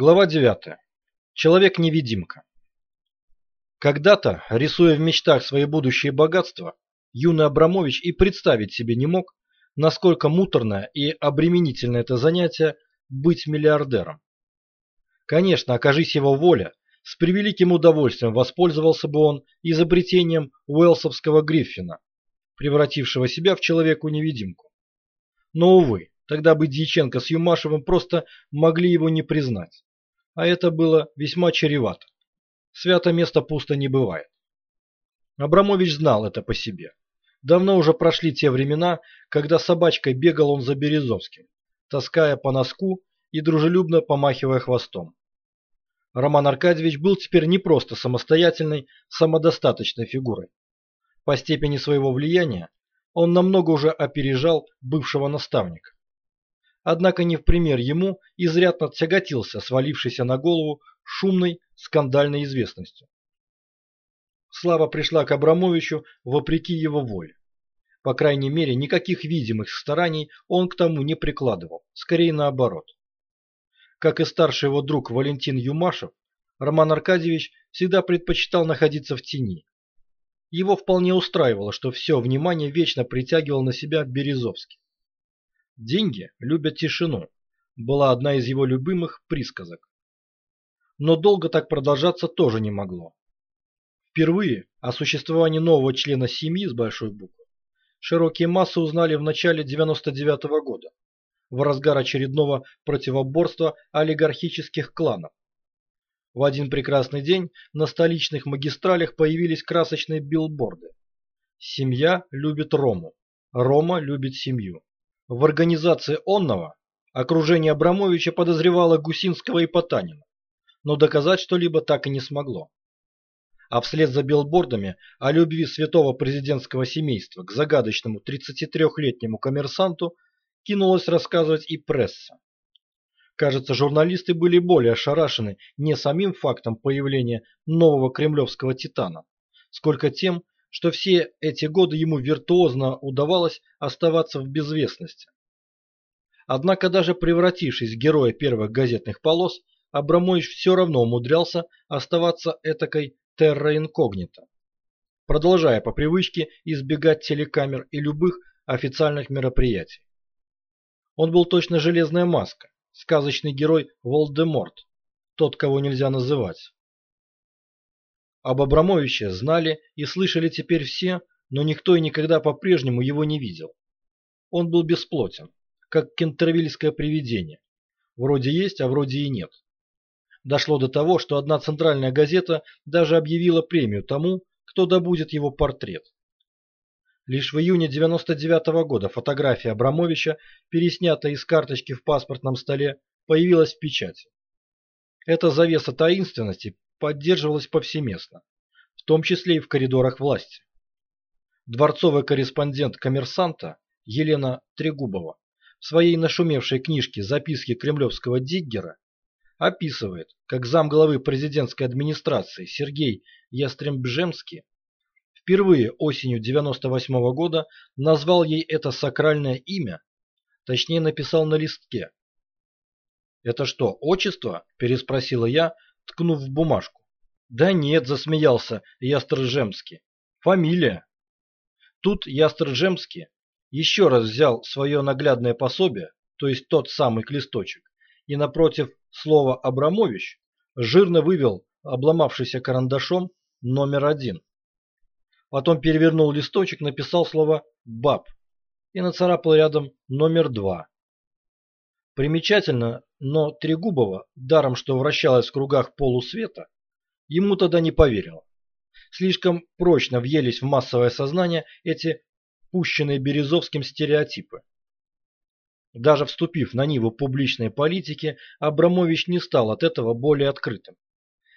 Глава 9. Человек-невидимка. Когда-то, рисуя в мечтах свои будущие богатства, юный Абрамович и представить себе не мог, насколько муторное и обременительное это занятие быть миллиардером. Конечно, окажись его воля, с превеликим удовольствием воспользовался бы он изобретением уэлсовского Гриффина, превратившего себя в человеку-невидимку. Но, увы, тогда бы Дьяченко с Юмашевым просто могли его не признать а это было весьма чревато. Свято место пусто не бывает. Абрамович знал это по себе. Давно уже прошли те времена, когда собачкой бегал он за Березовским, таская по носку и дружелюбно помахивая хвостом. Роман Аркадьевич был теперь не просто самостоятельной, самодостаточной фигурой. По степени своего влияния он намного уже опережал бывшего наставника однако не в пример ему изрядно тяготился свалившийся на голову шумной скандальной известностью. Слава пришла к Абрамовичу вопреки его воле. По крайней мере, никаких видимых стараний он к тому не прикладывал, скорее наоборот. Как и старший его друг Валентин Юмашев, Роман Аркадьевич всегда предпочитал находиться в тени. Его вполне устраивало, что все внимание вечно притягивал на себя Березовский. Деньги любят тишину, была одна из его любимых присказок. Но долго так продолжаться тоже не могло. Впервые о существовании нового члена семьи с большой буквы широкие массы узнали в начале 99 -го года, в разгар очередного противоборства олигархических кланов. В один прекрасный день на столичных магистралях появились красочные билборды. Семья любит Рому, Рома любит семью. В организации онного окружение Абрамовича подозревало Гусинского и Потанина, но доказать что-либо так и не смогло. А вслед за билбордами о любви святого президентского семейства к загадочному 33-летнему коммерсанту кинулась рассказывать и пресса. Кажется, журналисты были более ошарашены не самим фактом появления нового кремлевского титана, сколько тем, что все эти годы ему виртуозно удавалось оставаться в безвестности. Однако даже превратившись в героя первых газетных полос, Абрамович все равно умудрялся оставаться этакой терра инкогнито, продолжая по привычке избегать телекамер и любых официальных мероприятий. Он был точно железная маска, сказочный герой Волдеморт, тот, кого нельзя называть. Об Абрамовиче знали и слышали теперь все, но никто и никогда по-прежнему его не видел. Он был бесплотен, как кентервильское привидение. Вроде есть, а вроде и нет. Дошло до того, что одна центральная газета даже объявила премию тому, кто добудет его портрет. Лишь в июне 99 -го года фотография Абрамовича, переснятая из карточки в паспортном столе, появилась в печати. Эта завеса таинственности поддерживалась повсеместно, в том числе и в коридорах власти. Дворцовый корреспондент коммерсанта Елена Трегубова в своей нашумевшей книжке «Записки кремлевского диггера» описывает, как замглавы президентской администрации Сергей Ястрембжемский впервые осенью 98 -го года назвал ей это сакральное имя, точнее написал на листке. «Это что, отчество?» – переспросила я, ткнув в бумажку. «Да нет», – засмеялся Ястржемский. «Фамилия». Тут Ястржемский еще раз взял свое наглядное пособие, то есть тот самый листочек, и напротив слова «Абрамович» жирно вывел обломавшийся карандашом номер один. Потом перевернул листочек, написал слово «баб» и нацарапал рядом номер два. Примечательно, но Трегубова, даром что вращалась в кругах полусвета, ему тогда не поверила. Слишком прочно въелись в массовое сознание эти пущенные Березовским стереотипы. Даже вступив на ниву публичной политики, Абрамович не стал от этого более открытым.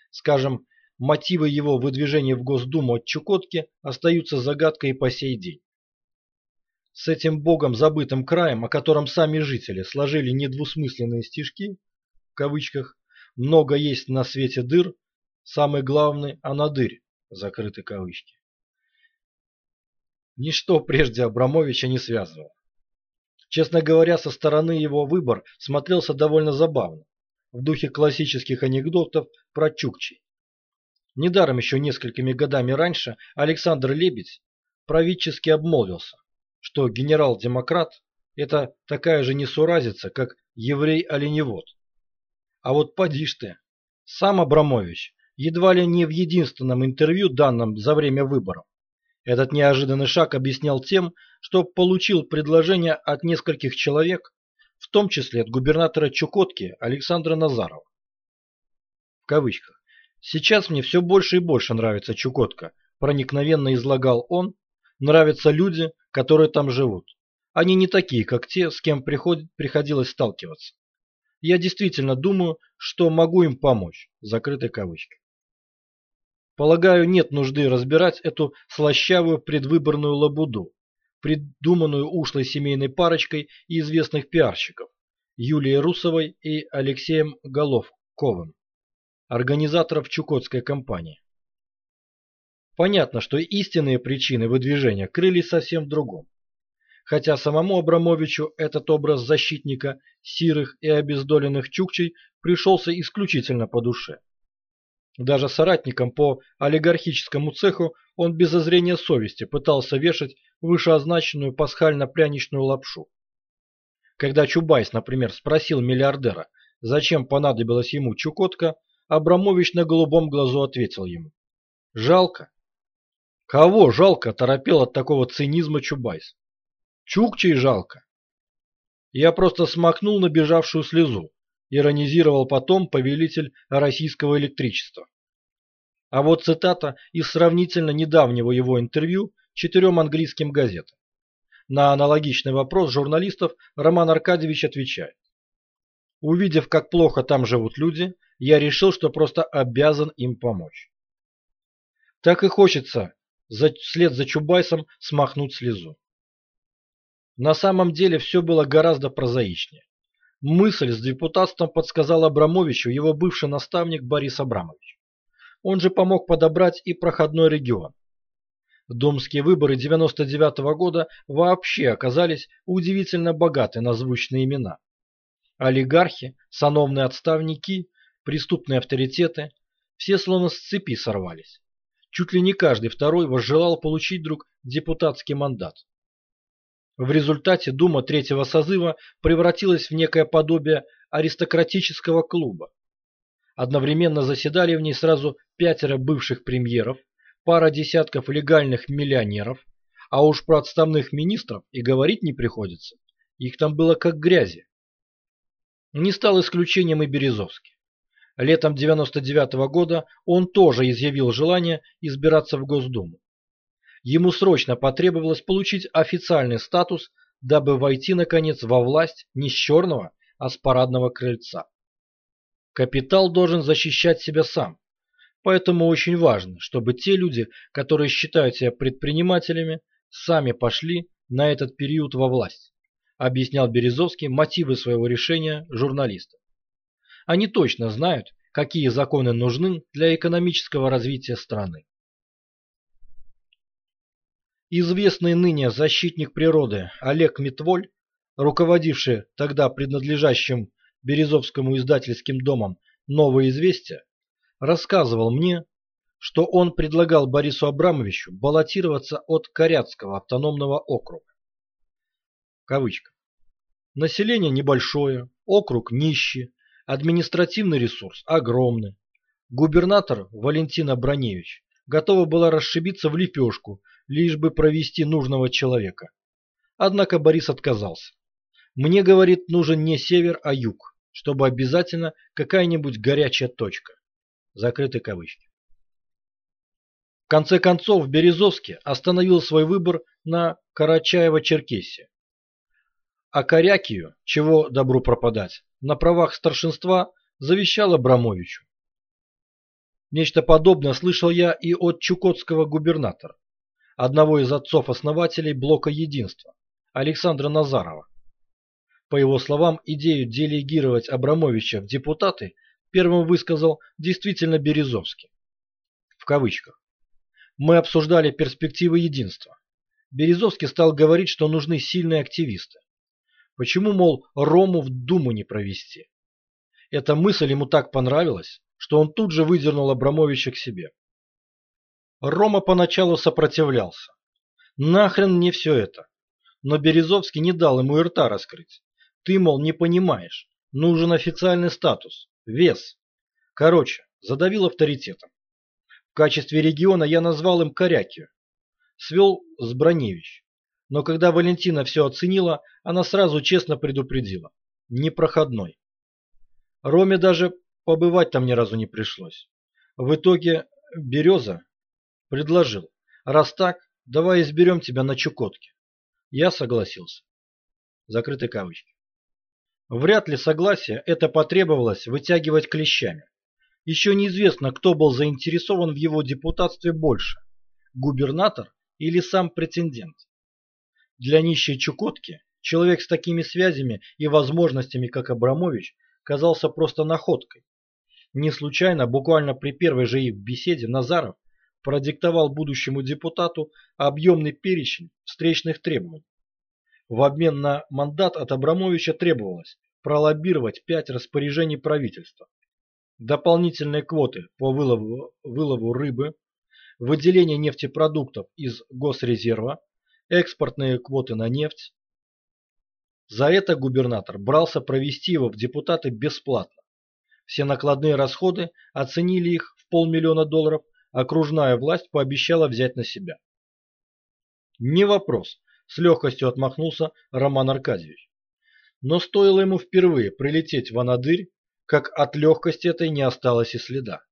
Скажем, мотивы его выдвижения в Госдуму от Чукотки остаются загадкой и по сей день. С этим богом забытым краем, о котором сами жители сложили недвусмысленные стишки, в кавычках, «много есть на свете дыр, самый главный – анадырь», закрыты кавычки. Ничто прежде Абрамовича не связывало. Честно говоря, со стороны его выбор смотрелся довольно забавно. в духе классических анекдотов про Чукчей. Недаром еще несколькими годами раньше Александр Лебедь правительски обмолвился, что генерал-демократ – это такая же несуразица, как еврей-оленевод. А вот поди ж ты, сам Абрамович едва ли не в единственном интервью, данном за время выборов, этот неожиданный шаг объяснял тем, что получил предложение от нескольких человек, в том числе от губернатора Чукотки Александра Назарова. В кавычках. «Сейчас мне все больше и больше нравится Чукотка», проникновенно излагал он, нравятся люди, которые там живут. Они не такие, как те, с кем приходит, приходилось сталкиваться. Я действительно думаю, что могу им помочь. Закрытой кавычки. Полагаю, нет нужды разбирать эту слащавую предвыборную лабуду, придуманную ушлой семейной парочкой и известных пиарщиков Юлией Русовой и Алексеем Головковым, организаторов Чукотской кампании. Понятно, что истинные причины выдвижения крылись совсем в другом. Хотя самому Абрамовичу этот образ защитника сирых и обездоленных чукчей пришелся исключительно по душе. Даже соратникам по олигархическому цеху он без зазрения совести пытался вешать вышеозначенную пасхально-пряничную лапшу. Когда Чубайс, например, спросил миллиардера, зачем понадобилась ему Чукотка, Абрамович на голубом глазу ответил ему. «Жалко». «Кого жалко?» – оторопел от такого цинизма Чубайс. «Чукчей жалко». Я просто смахнул набежавшую слезу, иронизировал потом повелитель российского электричества. А вот цитата из сравнительно недавнего его интервью четырем английским газетам. На аналогичный вопрос журналистов Роман Аркадьевич отвечает. Увидев, как плохо там живут люди, я решил, что просто обязан им помочь. Так и хочется за, вслед за Чубайсом смахнуть слезу. На самом деле все было гораздо прозаичнее. Мысль с депутатством подсказал Абрамовичу его бывший наставник Борис Абрамович. Он же помог подобрать и проходной регион. Домские выборы 99 -го года вообще оказались удивительно богаты на звучные имена. Олигархи, сановные отставники, преступные авторитеты – все словно с цепи сорвались. Чуть ли не каждый второй возжелал получить вдруг депутатский мандат. В результате Дума третьего созыва превратилась в некое подобие аристократического клуба. Одновременно заседали в ней сразу пятеро бывших премьеров, пара десятков легальных миллионеров, а уж про отставных министров и говорить не приходится. Их там было как грязи. Не стал исключением и Березовский. Летом 99 -го года он тоже изъявил желание избираться в Госдуму. Ему срочно потребовалось получить официальный статус, дабы войти, наконец, во власть не с черного, а с парадного крыльца. Капитал должен защищать себя сам, поэтому очень важно, чтобы те люди, которые считают себя предпринимателями, сами пошли на этот период во власть, объяснял Березовский мотивы своего решения журналистам. Они точно знают, какие законы нужны для экономического развития страны. Известный ныне защитник природы Олег Митволь, руководивший тогда принадлежащим Березовскому издательским домом «Новое известие», рассказывал мне, что он предлагал Борису Абрамовичу баллотироваться от Коряцкого автономного округа. Кавычка. Население небольшое, округ нищий, административный ресурс огромный. Губернатор Валентина Броневич готова была расшибиться в лепешку лишь бы провести нужного человека. Однако Борис отказался. Мне, говорит, нужен не север, а юг, чтобы обязательно какая-нибудь горячая точка. Закрыты кавычки. В конце концов, Березовский остановил свой выбор на Карачаево-Черкесии. А Корякию, чего добру пропадать, на правах старшинства завещал Абрамовичу. Нечто подобное слышал я и от чукотского губернатора одного из отцов-основателей блока единства, Александра Назарова. По его словам, идею делегировать Абрамовича в депутаты первым высказал действительно Березовский. В кавычках. Мы обсуждали перспективы единства. Березовский стал говорить, что нужны сильные активисты. Почему, мол, Рому в Думу не провести? Эта мысль ему так понравилась, что он тут же выдернул Абрамовича к себе. Рома поначалу сопротивлялся. Нахрен мне все это? Но Березовский не дал ему и рта раскрыть. Ты, мол, не понимаешь. Нужен официальный статус, вес. Короче, задавил авторитетом. В качестве региона я назвал им Корякию. Свел с Броневич. Но когда Валентина все оценила, она сразу честно предупредила. Непроходной. Роме даже побывать там ни разу не пришлось. В итоге Береза предложил. Раз так, давай изберем тебя на Чукотке. Я согласился. Закрыты кавычки. Вряд ли согласие это потребовалось вытягивать клещами. Еще неизвестно, кто был заинтересован в его депутатстве больше – губернатор или сам претендент. Для нищей Чукотки человек с такими связями и возможностями, как Абрамович, казался просто находкой. Не случайно, буквально при первой же их беседе, Назаров продиктовал будущему депутату объемный перечень встречных требований. В обмен на мандат от Абрамовича требовалось пролоббировать пять распоряжений правительства, дополнительные квоты по вылову, вылову рыбы, выделение нефтепродуктов из госрезерва, экспортные квоты на нефть. За это губернатор брался провести его в депутаты бесплатно. Все накладные расходы оценили их в полмиллиона долларов, окружная власть пообещала взять на себя. Не вопрос, с легкостью отмахнулся Роман Аркадьевич. Но стоило ему впервые прилететь в Анадырь, как от легкости этой не осталось и следа.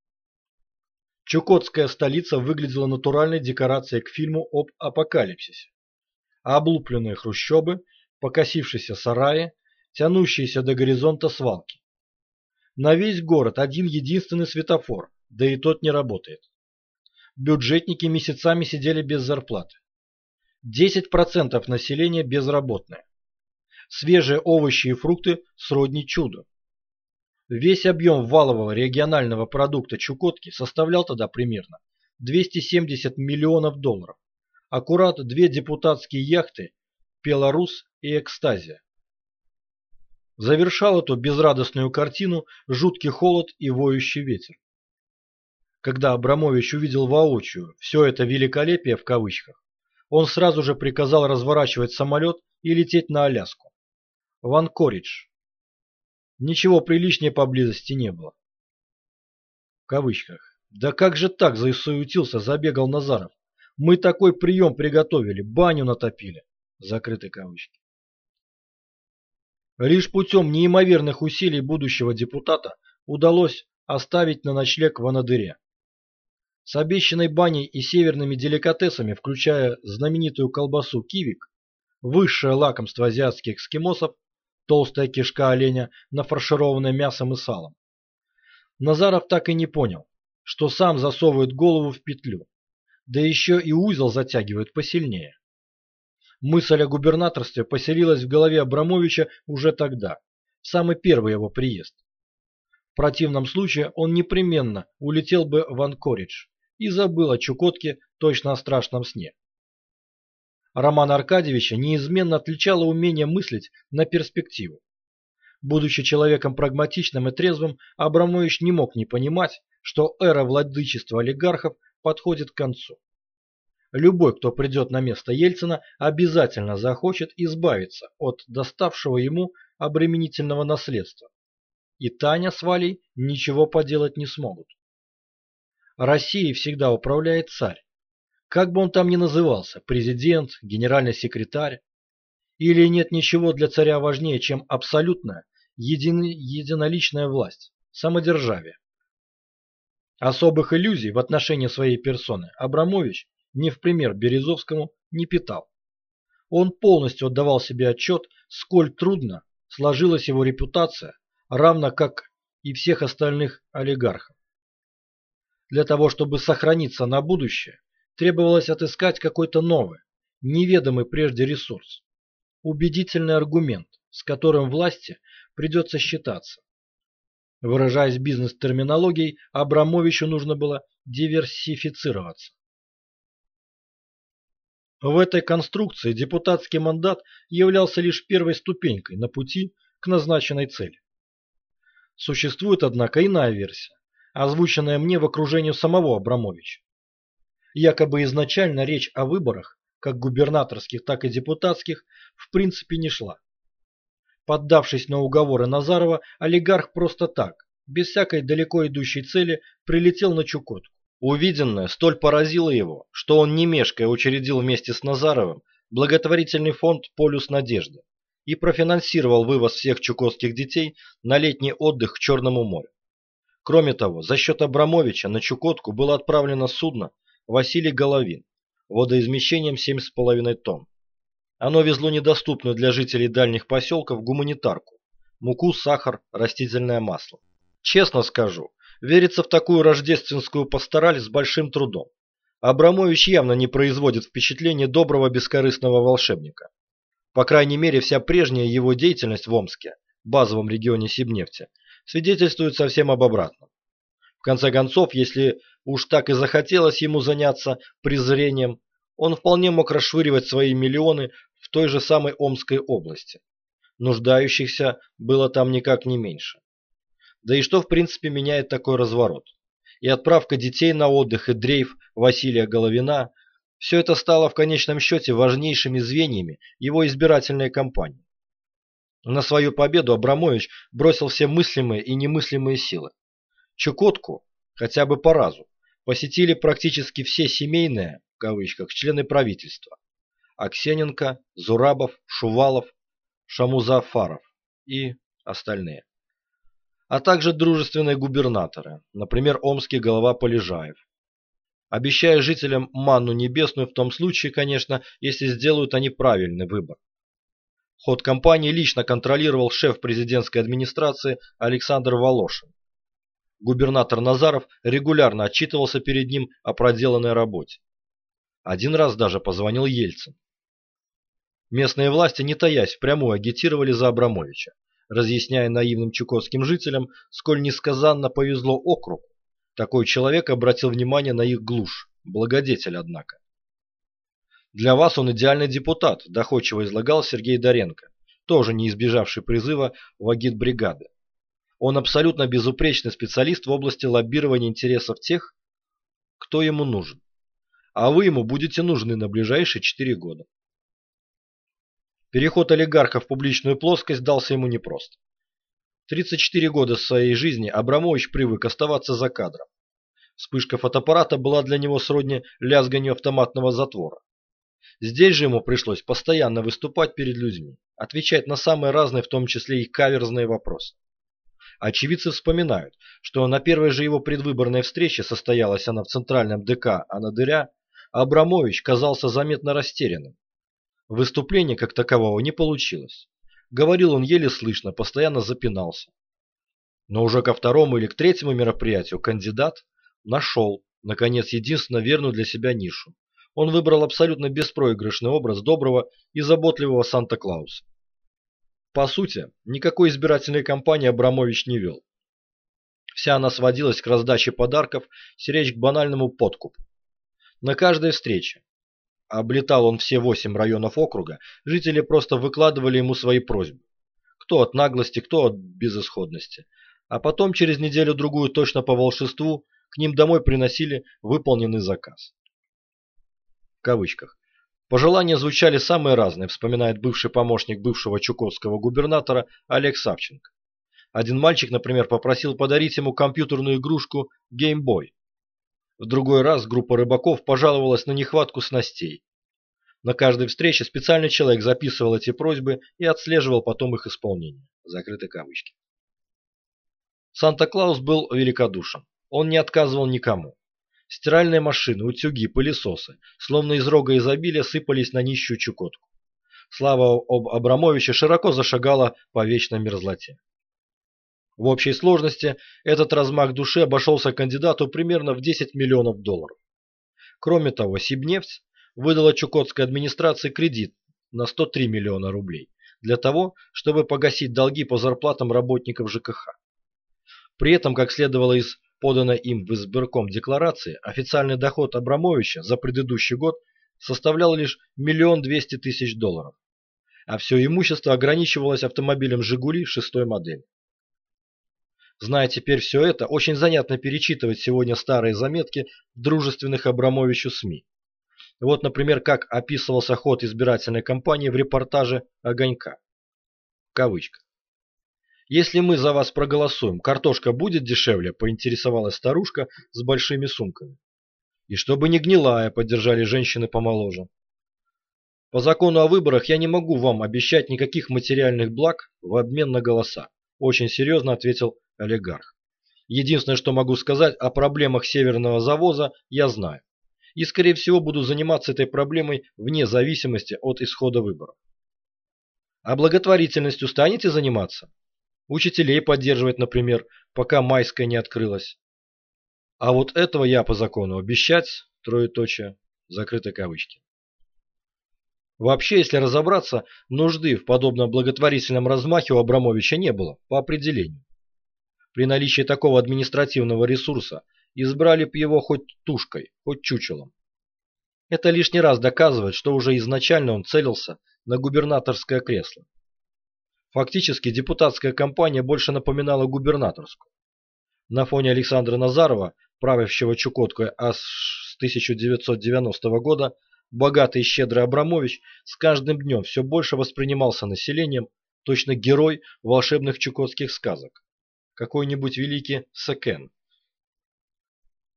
Чукотская столица выглядела натуральной декорацией к фильму об апокалипсисе. Облупленные хрущобы, покосившиеся сараи, тянущиеся до горизонта свалки. На весь город один единственный светофор, да и тот не работает. Бюджетники месяцами сидели без зарплаты. 10% населения безработное. Свежие овощи и фрукты сродни чуду. Весь объем валового регионального продукта Чукотки составлял тогда примерно 270 миллионов долларов. Аккурат две депутатские яхты «Беларус» и «Экстазия». Завершал эту безрадостную картину жуткий холод и воющий ветер. Когда Абрамович увидел воочию все это великолепие в кавычках, он сразу же приказал разворачивать самолет и лететь на Аляску. В Анкоридж. Ничего приличнее поблизости не было. В кавычках. Да как же так, засуетился, забегал Назаров. Мы такой прием приготовили, баню натопили. Закрыты кавычки. Лишь путем неимоверных усилий будущего депутата удалось оставить на ночлег в Анадыре. С обещанной баней и северными деликатесами, включая знаменитую колбасу кивик, высшее лакомство азиатских эскимосов, толстая кишка оленя, нафаршированная мясом и салом. Назаров так и не понял, что сам засовывает голову в петлю, да еще и узел затягивает посильнее. Мысль о губернаторстве поселилась в голове Абрамовича уже тогда, в самый первый его приезд. В противном случае он непременно улетел бы в Анкоридж и забыл о Чукотке точно о страшном сне. Романа Аркадьевича неизменно отличало умение мыслить на перспективу. Будучи человеком прагматичным и трезвым, Абрамович не мог не понимать, что эра владычества олигархов подходит к концу. Любой, кто придет на место Ельцина, обязательно захочет избавиться от доставшего ему обременительного наследства. И Таня с Валей ничего поделать не смогут. Россией всегда управляет царь, как бы он там ни назывался, президент, генеральный секретарь, или нет ничего для царя важнее, чем абсолютная, един... единоличная власть, самодержавие. Особых иллюзий в отношении своей персоны Абрамович, не в пример Березовскому, не питал. Он полностью отдавал себе отчет, сколь трудно сложилась его репутация, равно как и всех остальных олигархов. Для того, чтобы сохраниться на будущее, Требовалось отыскать какой-то новый, неведомый прежде ресурс. Убедительный аргумент, с которым власти придется считаться. Выражаясь бизнес-терминологией, Абрамовичу нужно было диверсифицироваться. В этой конструкции депутатский мандат являлся лишь первой ступенькой на пути к назначенной цели. Существует, однако, иная версия, озвученная мне в окружении самого Абрамовича. Якобы изначально речь о выборах, как губернаторских, так и депутатских, в принципе не шла. Поддавшись на уговоры Назарова, олигарх просто так, без всякой далеко идущей цели, прилетел на Чукотку. Увиденное столь поразило его, что он не мешкая учредил вместе с Назаровым благотворительный фонд «Полюс надежды» и профинансировал вывоз всех чукотских детей на летний отдых к Черному морю. Кроме того, за счет Абрамовича на Чукотку было отправлено судно «Василий Головин» водоизмещением 7,5 тонн. Оно везло недоступную для жителей дальних поселков гуманитарку – муку, сахар, растительное масло. Честно скажу, верится в такую рождественскую пастораль с большим трудом. Абрамович явно не производит впечатления доброго бескорыстного волшебника. По крайней мере, вся прежняя его деятельность в Омске, базовом регионе Сибнефти, свидетельствует совсем об обратном. В конце концов, если уж так и захотелось ему заняться презрением, он вполне мог расшвыривать свои миллионы в той же самой Омской области. Нуждающихся было там никак не меньше. Да и что в принципе меняет такой разворот? И отправка детей на отдых, и дрейф Василия Головина – все это стало в конечном счете важнейшими звеньями его избирательной кампании. На свою победу Абрамович бросил все мыслимые и немыслимые силы. Чукотку, хотя бы по разу, посетили практически все семейные, кавычках, члены правительства. Аксененко, Зурабов, Шувалов, Шамузафаров и остальные. А также дружественные губернаторы, например, омский голова Полежаев. Обещая жителям манну небесную в том случае, конечно, если сделают они правильный выбор. Ход кампании лично контролировал шеф президентской администрации Александр Волошин. Губернатор Назаров регулярно отчитывался перед ним о проделанной работе. Один раз даже позвонил Ельцин. Местные власти, не таясь, впрямую агитировали за Абрамовича, разъясняя наивным чукотским жителям, сколь несказанно повезло округу. Такой человек обратил внимание на их глушь, благодетель, однако. Для вас он идеальный депутат, доходчиво излагал Сергей Доренко, тоже не избежавший призыва в агитбригады. Он абсолютно безупречный специалист в области лоббирования интересов тех, кто ему нужен. А вы ему будете нужны на ближайшие 4 года. Переход олигарха в публичную плоскость дался ему непросто. 34 года своей жизни Абрамович привык оставаться за кадром. Вспышка фотоаппарата была для него сродни лязганию автоматного затвора. Здесь же ему пришлось постоянно выступать перед людьми, отвечать на самые разные, в том числе и каверзные вопросы. Очевидцы вспоминают, что на первой же его предвыборной встрече, состоялась она в центральном ДК Анадыря, Абрамович казался заметно растерянным. Выступление как такового не получилось. Говорил он еле слышно, постоянно запинался. Но уже ко второму или к третьему мероприятию кандидат нашел, наконец, единственно верную для себя нишу. Он выбрал абсолютно беспроигрышный образ доброго и заботливого Санта-Клауса. По сути, никакой избирательной кампании Абрамович не вел. Вся она сводилась к раздаче подарков, с речь к банальному подкупу. На каждой встрече, облетал он все восемь районов округа, жители просто выкладывали ему свои просьбы. Кто от наглости, кто от безысходности. А потом через неделю-другую точно по волшебству к ним домой приносили выполненный заказ. В кавычках. Пожелания звучали самые разные, вспоминает бывший помощник бывшего чукотского губернатора Олег Савченко. Один мальчик, например, попросил подарить ему компьютерную игрушку Game Boy. В другой раз группа рыбаков пожаловалась на нехватку снастей. На каждой встрече специальный человек записывал эти просьбы и отслеживал потом их исполнение. Закрыты кавычки. Санта-Клаус был великодушен. Он не отказывал никому. Стиральные машины, утюги, пылесосы, словно из рога изобилия, сыпались на нищую Чукотку. Слава об Абрамовиче широко зашагала по вечной мерзлоте. В общей сложности этот размах души обошелся кандидату примерно в 10 миллионов долларов. Кроме того, Сибнефть выдала Чукотской администрации кредит на 103 миллиона рублей для того, чтобы погасить долги по зарплатам работников ЖКХ. При этом, как следовало из поданной им в избирком декларации, официальный доход Абрамовича за предыдущий год составлял лишь миллион двести тысяч долларов, а все имущество ограничивалось автомобилем «Жигули» шестой модели. Зная теперь все это, очень занятно перечитывать сегодня старые заметки дружественных Абрамовичу СМИ. Вот, например, как описывался ход избирательной кампании в репортаже «Огонька». Кавычка. «Если мы за вас проголосуем, картошка будет дешевле?» – поинтересовалась старушка с большими сумками. «И чтобы не гнилая», – поддержали женщины помоложе. «По закону о выборах я не могу вам обещать никаких материальных благ в обмен на голоса», – очень серьезно ответил олигарх. «Единственное, что могу сказать о проблемах северного завоза, я знаю. И, скорее всего, буду заниматься этой проблемой вне зависимости от исхода выборов. А благотворительностью станете заниматься? Учителей поддерживать, например, пока майская не открылась. А вот этого я по закону обещать, троеточие, закрыты кавычки. Вообще, если разобраться, нужды в подобном благотворительном размахе у Абрамовича не было, по определению. При наличии такого административного ресурса избрали б его хоть тушкой, хоть чучелом. Это лишний раз доказывает, что уже изначально он целился на губернаторское кресло. Фактически депутатская кампания больше напоминала губернаторскую. На фоне Александра Назарова, правящего Чукоткой аж с 1990 года, богатый и щедрый Абрамович с каждым днем все больше воспринимался населением точно герой волшебных чукотских сказок. Какой-нибудь великий Сакен.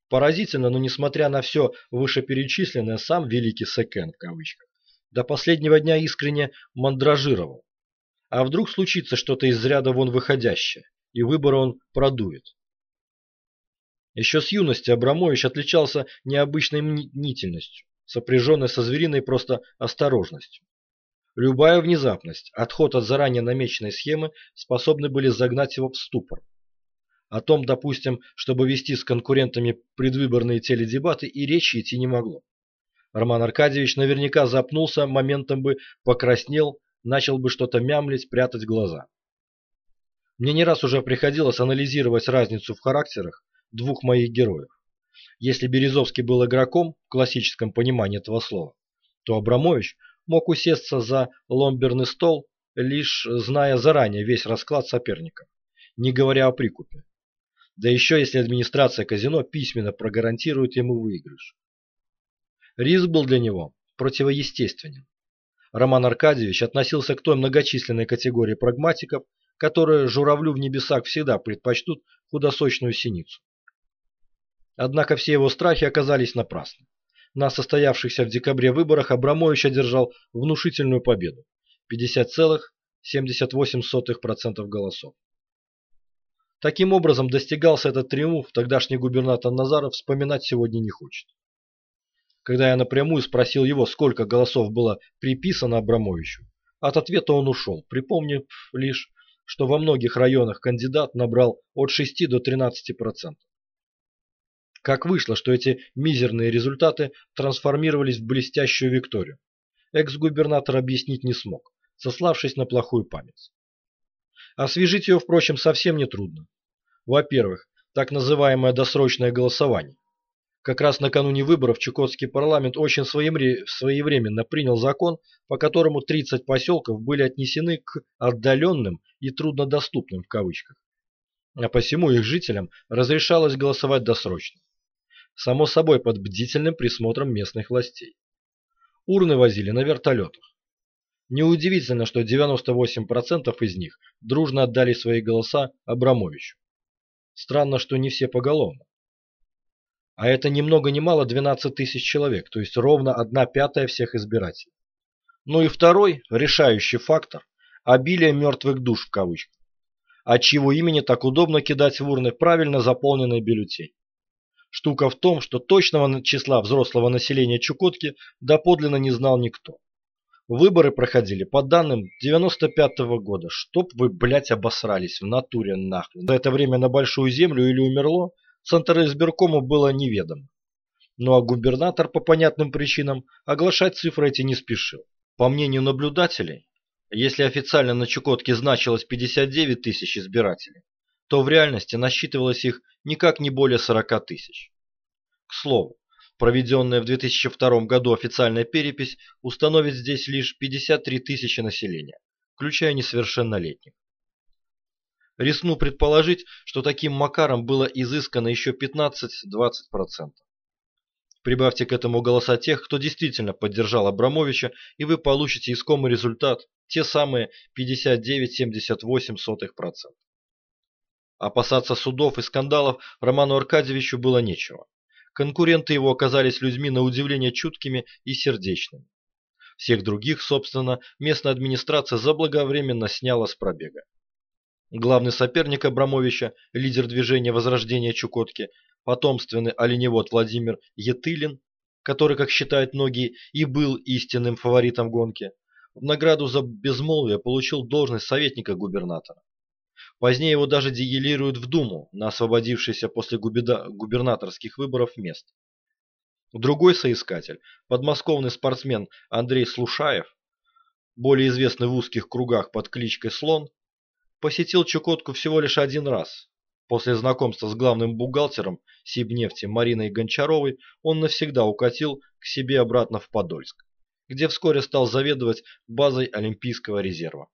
Поразительно, но несмотря на все вышеперечисленное, сам великий Сакен в кавычках до последнего дня искренне мандражировал. А вдруг случится что-то из ряда вон выходящее, и выбор он продует. Еще с юности Абрамович отличался необычной мнительностью, сопряженной со звериной просто осторожностью. Любая внезапность, отход от заранее намеченной схемы способны были загнать его в ступор. О том, допустим, чтобы вести с конкурентами предвыборные теледебаты и речи идти не могло. Роман Аркадьевич наверняка запнулся, моментом бы покраснел, начал бы что-то мямлить, прятать глаза. Мне не раз уже приходилось анализировать разницу в характерах двух моих героев. Если Березовский был игроком в классическом понимании этого слова, то Абрамович мог усесться за ломберный стол, лишь зная заранее весь расклад соперника, не говоря о прикупе. Да еще если администрация казино письменно прогарантирует ему выигрыш. Риск был для него противоестественен. Роман Аркадьевич относился к той многочисленной категории прагматиков, которые журавлю в небесах всегда предпочтут худосочную синицу. Однако все его страхи оказались напрасны. На состоявшихся в декабре выборах Абрамович одержал внушительную победу – 50,78% голосов. Таким образом достигался этот триумф, тогдашний губернатор Назаров вспоминать сегодня не хочет. Когда я напрямую спросил его, сколько голосов было приписано Абрамовичу, от ответа он ушел, припомнив лишь, что во многих районах кандидат набрал от 6 до 13%. Как вышло, что эти мизерные результаты трансформировались в блестящую викторию? Экс-губернатор объяснить не смог, сославшись на плохую память. Освежить ее, впрочем, совсем не трудно. Во-первых, так называемое досрочное голосование. Как раз накануне выборов Чукотский парламент очень своевременно принял закон, по которому 30 поселков были отнесены к «отдаленным» и «труднодоступным» в кавычках. А посему их жителям разрешалось голосовать досрочно. Само собой под бдительным присмотром местных властей. Урны возили на вертолетах. Неудивительно, что 98% из них дружно отдали свои голоса Абрамовичу. Странно, что не все поголовно. А это ни много ни мало 12 тысяч человек, то есть ровно одна пятая всех избирателей. Ну и второй, решающий фактор – обилие мертвых душ в кавычках. От чьего имени так удобно кидать в урны правильно заполненный бюллетень. Штука в том, что точного числа взрослого населения Чукотки доподлинно не знал никто. Выборы проходили по данным 95-го года. Чтоб вы, блядь, обосрались в натуре нахрен. За это время на большую землю или умерло Централизбиркому было неведомо. Ну а губернатор по понятным причинам оглашать цифры эти не спешил. По мнению наблюдателей, если официально на Чукотке значилось 59 тысяч избирателей, то в реальности насчитывалось их никак не более 40 тысяч. К слову, проведенная в 2002 году официальная перепись установит здесь лишь 53 тысячи населения, включая несовершеннолетних. Рискну предположить, что таким макаром было изыскано еще 15-20%. Прибавьте к этому голоса тех, кто действительно поддержал Абрамовича, и вы получите искомый результат – те самые 59,78%. Опасаться судов и скандалов Роману Аркадьевичу было нечего. Конкуренты его оказались людьми на удивление чуткими и сердечными. Всех других, собственно, местная администрация заблаговременно сняла с пробега. Главный соперник Абрамовича, лидер движения Возрождения Чукотки, потомственный оленевод Владимир Етылин, который, как считают многие, и был истинным фаворитом гонки, в награду за безмолвие получил должность советника губернатора. Позднее его даже деелируют в Думу на освободившийся после губернаторских выборов мест. Другой соискатель, подмосковный спортсмен Андрей Слушаев, более известный в узких кругах под кличкой Слон, посетил Чукотку всего лишь один раз. После знакомства с главным бухгалтером Сибнефти Мариной Гончаровой он навсегда укатил к себе обратно в Подольск, где вскоре стал заведовать базой Олимпийского резерва.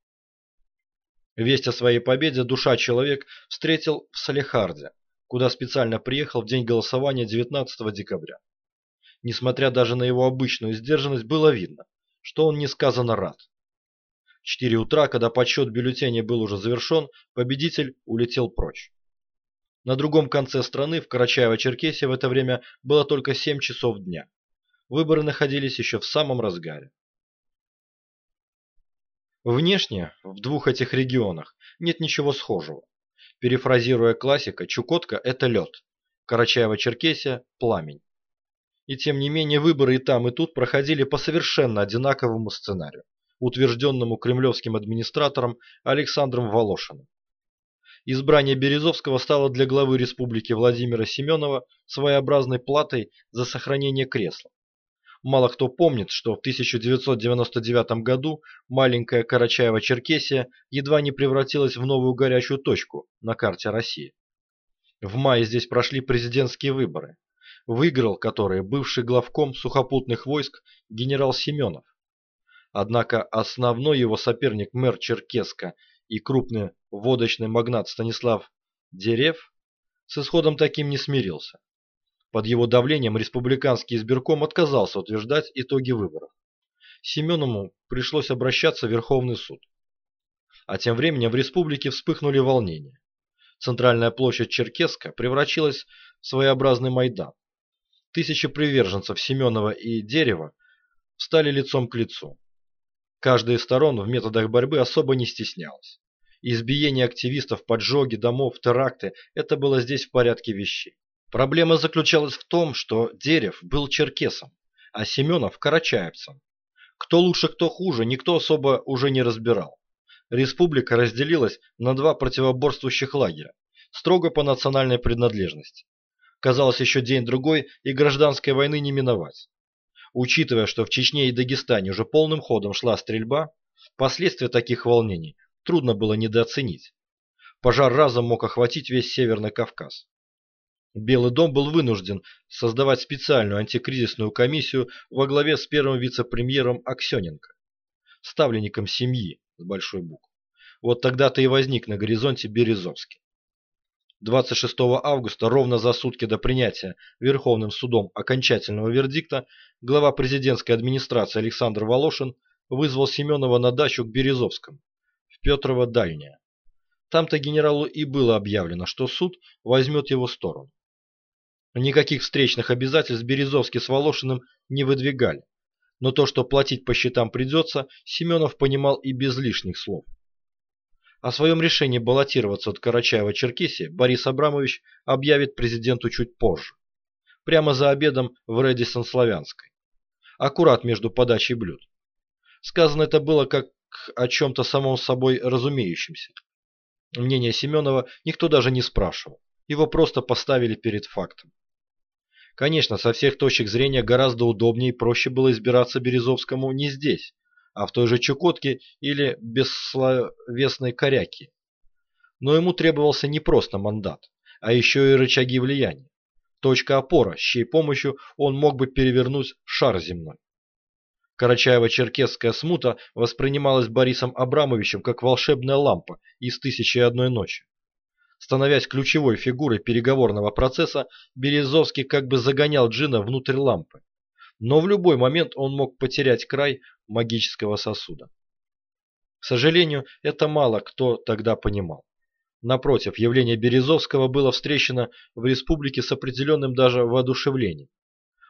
Весть о своей победе душа человек встретил в Салехарде, куда специально приехал в день голосования 19 декабря. Несмотря даже на его обычную сдержанность, было видно, что он несказанно рад. В 4 утра, когда подсчет бюллетеней был уже завершен, победитель улетел прочь. На другом конце страны, в Карачаево-Черкесии, в это время было только 7 часов дня. Выборы находились еще в самом разгаре. Внешне в двух этих регионах нет ничего схожего. Перефразируя классика, Чукотка – это лед, Карачаево-Черкесия – пламень. И тем не менее выборы и там, и тут проходили по совершенно одинаковому сценарию, утвержденному кремлевским администратором Александром Волошиным. Избрание Березовского стало для главы республики Владимира Семенова своеобразной платой за сохранение кресла. Мало кто помнит, что в 1999 году маленькая Карачаево-Черкесия едва не превратилась в новую горячую точку на карте России. В мае здесь прошли президентские выборы, выиграл которые бывший главком сухопутных войск генерал Семенов. Однако основной его соперник мэр Черкеска и крупный водочный магнат Станислав Дерев с исходом таким не смирился. Под его давлением республиканский избирком отказался утверждать итоги выборов. Семенову пришлось обращаться в Верховный суд. А тем временем в республике вспыхнули волнения. Центральная площадь Черкесска превратилась в своеобразный Майдан. Тысячи приверженцев Семенова и Дерева встали лицом к лицу. Каждая из сторон в методах борьбы особо не стеснялась. Избиение активистов, поджоги домов, теракты – это было здесь в порядке вещей. Проблема заключалась в том, что Дерев был черкесом, а Семенов – карачаевцем. Кто лучше, кто хуже, никто особо уже не разбирал. Республика разделилась на два противоборствующих лагеря, строго по национальной принадлежности. Казалось, еще день-другой и гражданской войны не миновать. Учитывая, что в Чечне и Дагестане уже полным ходом шла стрельба, последствия таких волнений трудно было недооценить. Пожар разом мог охватить весь Северный Кавказ. Белый дом был вынужден создавать специальную антикризисную комиссию во главе с первым вице-премьером Аксененко, ставленником семьи с большой буквы. Вот тогда-то и возник на горизонте Березовский. 26 августа, ровно за сутки до принятия Верховным судом окончательного вердикта, глава президентской администрации Александр Волошин вызвал Семенова на дачу к Березовскому, в Петрово Дальнее. Там-то генералу и было объявлено, что суд возьмет его сторону. Никаких встречных обязательств Березовский с Волошиным не выдвигали. Но то, что платить по счетам придется, Семенов понимал и без лишних слов. О своем решении баллотироваться от Карачаева-Черкесии Борис Абрамович объявит президенту чуть позже. Прямо за обедом в Редисон-Славянской. Аккурат между подачей блюд. Сказано это было как о чем-то самом собой разумеющемся. Мнение Семенова никто даже не спрашивал. Его просто поставили перед фактом. Конечно, со всех точек зрения гораздо удобнее и проще было избираться Березовскому не здесь, а в той же Чукотке или бессловесной Коряке. Но ему требовался не просто мандат, а еще и рычаги влияния. Точка опора, с чьей помощью он мог бы перевернуть шар земной. Карачаево-Черкесская смута воспринималась Борисом Абрамовичем как волшебная лампа из «Тысячи и одной ночи». Становясь ключевой фигурой переговорного процесса, Березовский как бы загонял Джина внутрь лампы. Но в любой момент он мог потерять край магического сосуда. К сожалению, это мало кто тогда понимал. Напротив, явление Березовского было встречено в республике с определенным даже воодушевлением.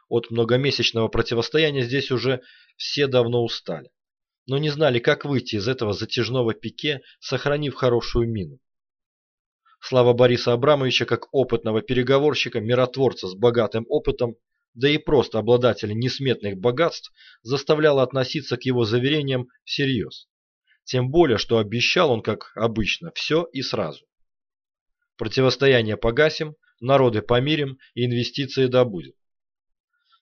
От многомесячного противостояния здесь уже все давно устали, но не знали, как выйти из этого затяжного пике, сохранив хорошую мину. Слава Бориса Абрамовича как опытного переговорщика, миротворца с богатым опытом, да и просто обладателя несметных богатств, заставляла относиться к его заверениям всерьез. Тем более, что обещал он, как обычно, все и сразу. Противостояние погасим, народы помирим и инвестиции добудем.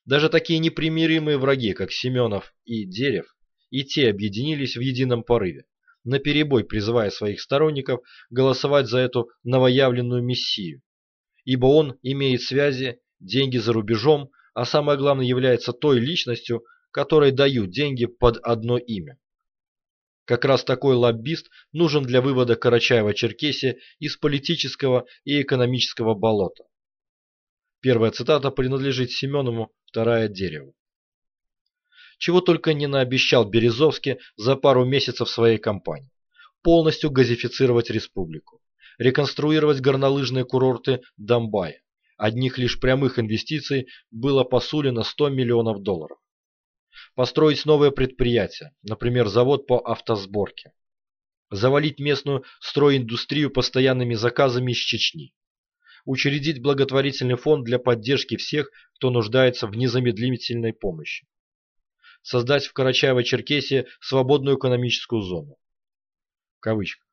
Даже такие непримиримые враги, как Семенов и Дерев, и те объединились в едином порыве, наперебой призывая своих сторонников голосовать за эту новоявленную мессию. Ибо он имеет связи, деньги за рубежом, а самое главное является той личностью, которой дают деньги под одно имя. Как раз такой лоббист нужен для вывода Карачаева-Черкесия из политического и экономического болота. Первая цитата принадлежит Семенову, вторая – Дереву. Чего только не наобещал Березовский за пару месяцев своей кампании. Полностью газифицировать республику, реконструировать горнолыжные курорты Донбая. Одних лишь прямых инвестиций было посулено 100 миллионов долларов. Построить новые предприятия, например, завод по автосборке, завалить местную стройиндустрию постоянными заказами из Чечни, учредить благотворительный фонд для поддержки всех, кто нуждается в незамедлительной помощи, создать в Карачаево-Черкесии свободную экономическую зону. Кавычка.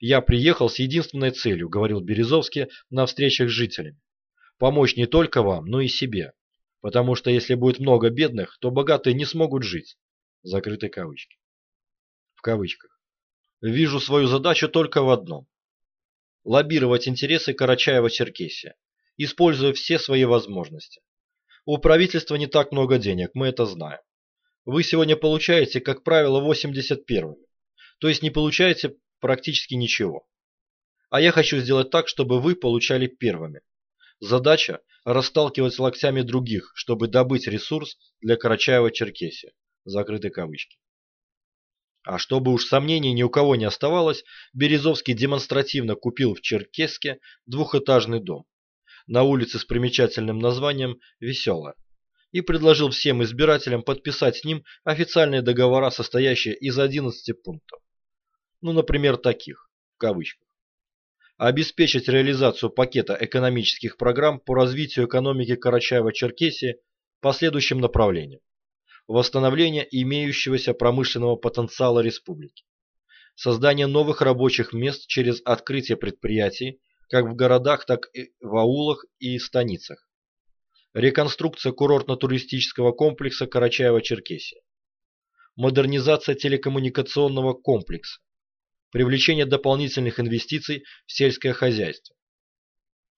«Я приехал с единственной целью», — говорил Березовский на встречах с жителями. «Помочь не только вам, но и себе. Потому что если будет много бедных, то богатые не смогут жить. Закрыты кавычки. В кавычках. Вижу свою задачу только в одном. Лоббировать интересы Карачаева-Черкесия, используя все свои возможности. У правительства не так много денег, мы это знаем. Вы сегодня получаете, как правило, 81-ми. То есть не получаете практически ничего. А я хочу сделать так, чтобы вы получали первыми. Задача – расталкивать локтями других, чтобы добыть ресурс для Карачаева-Черкесия. Закрыты кавычки. А чтобы уж сомнений ни у кого не оставалось, Березовский демонстративно купил в Черкеске двухэтажный дом на улице с примечательным названием «Веселая» и предложил всем избирателям подписать с ним официальные договора, состоящие из 11 пунктов. Ну, например, таких, в кавычках обеспечить реализацию пакета экономических программ по развитию экономики Карачаева-Черкесии по следующим направлениям. Восстановление имеющегося промышленного потенциала республики. Создание новых рабочих мест через открытие предприятий как в городах, так и в аулах и станицах. Реконструкция курортно-туристического комплекса Карачаева-Черкесия. Модернизация телекоммуникационного комплекса привлечение дополнительных инвестиций в сельское хозяйство.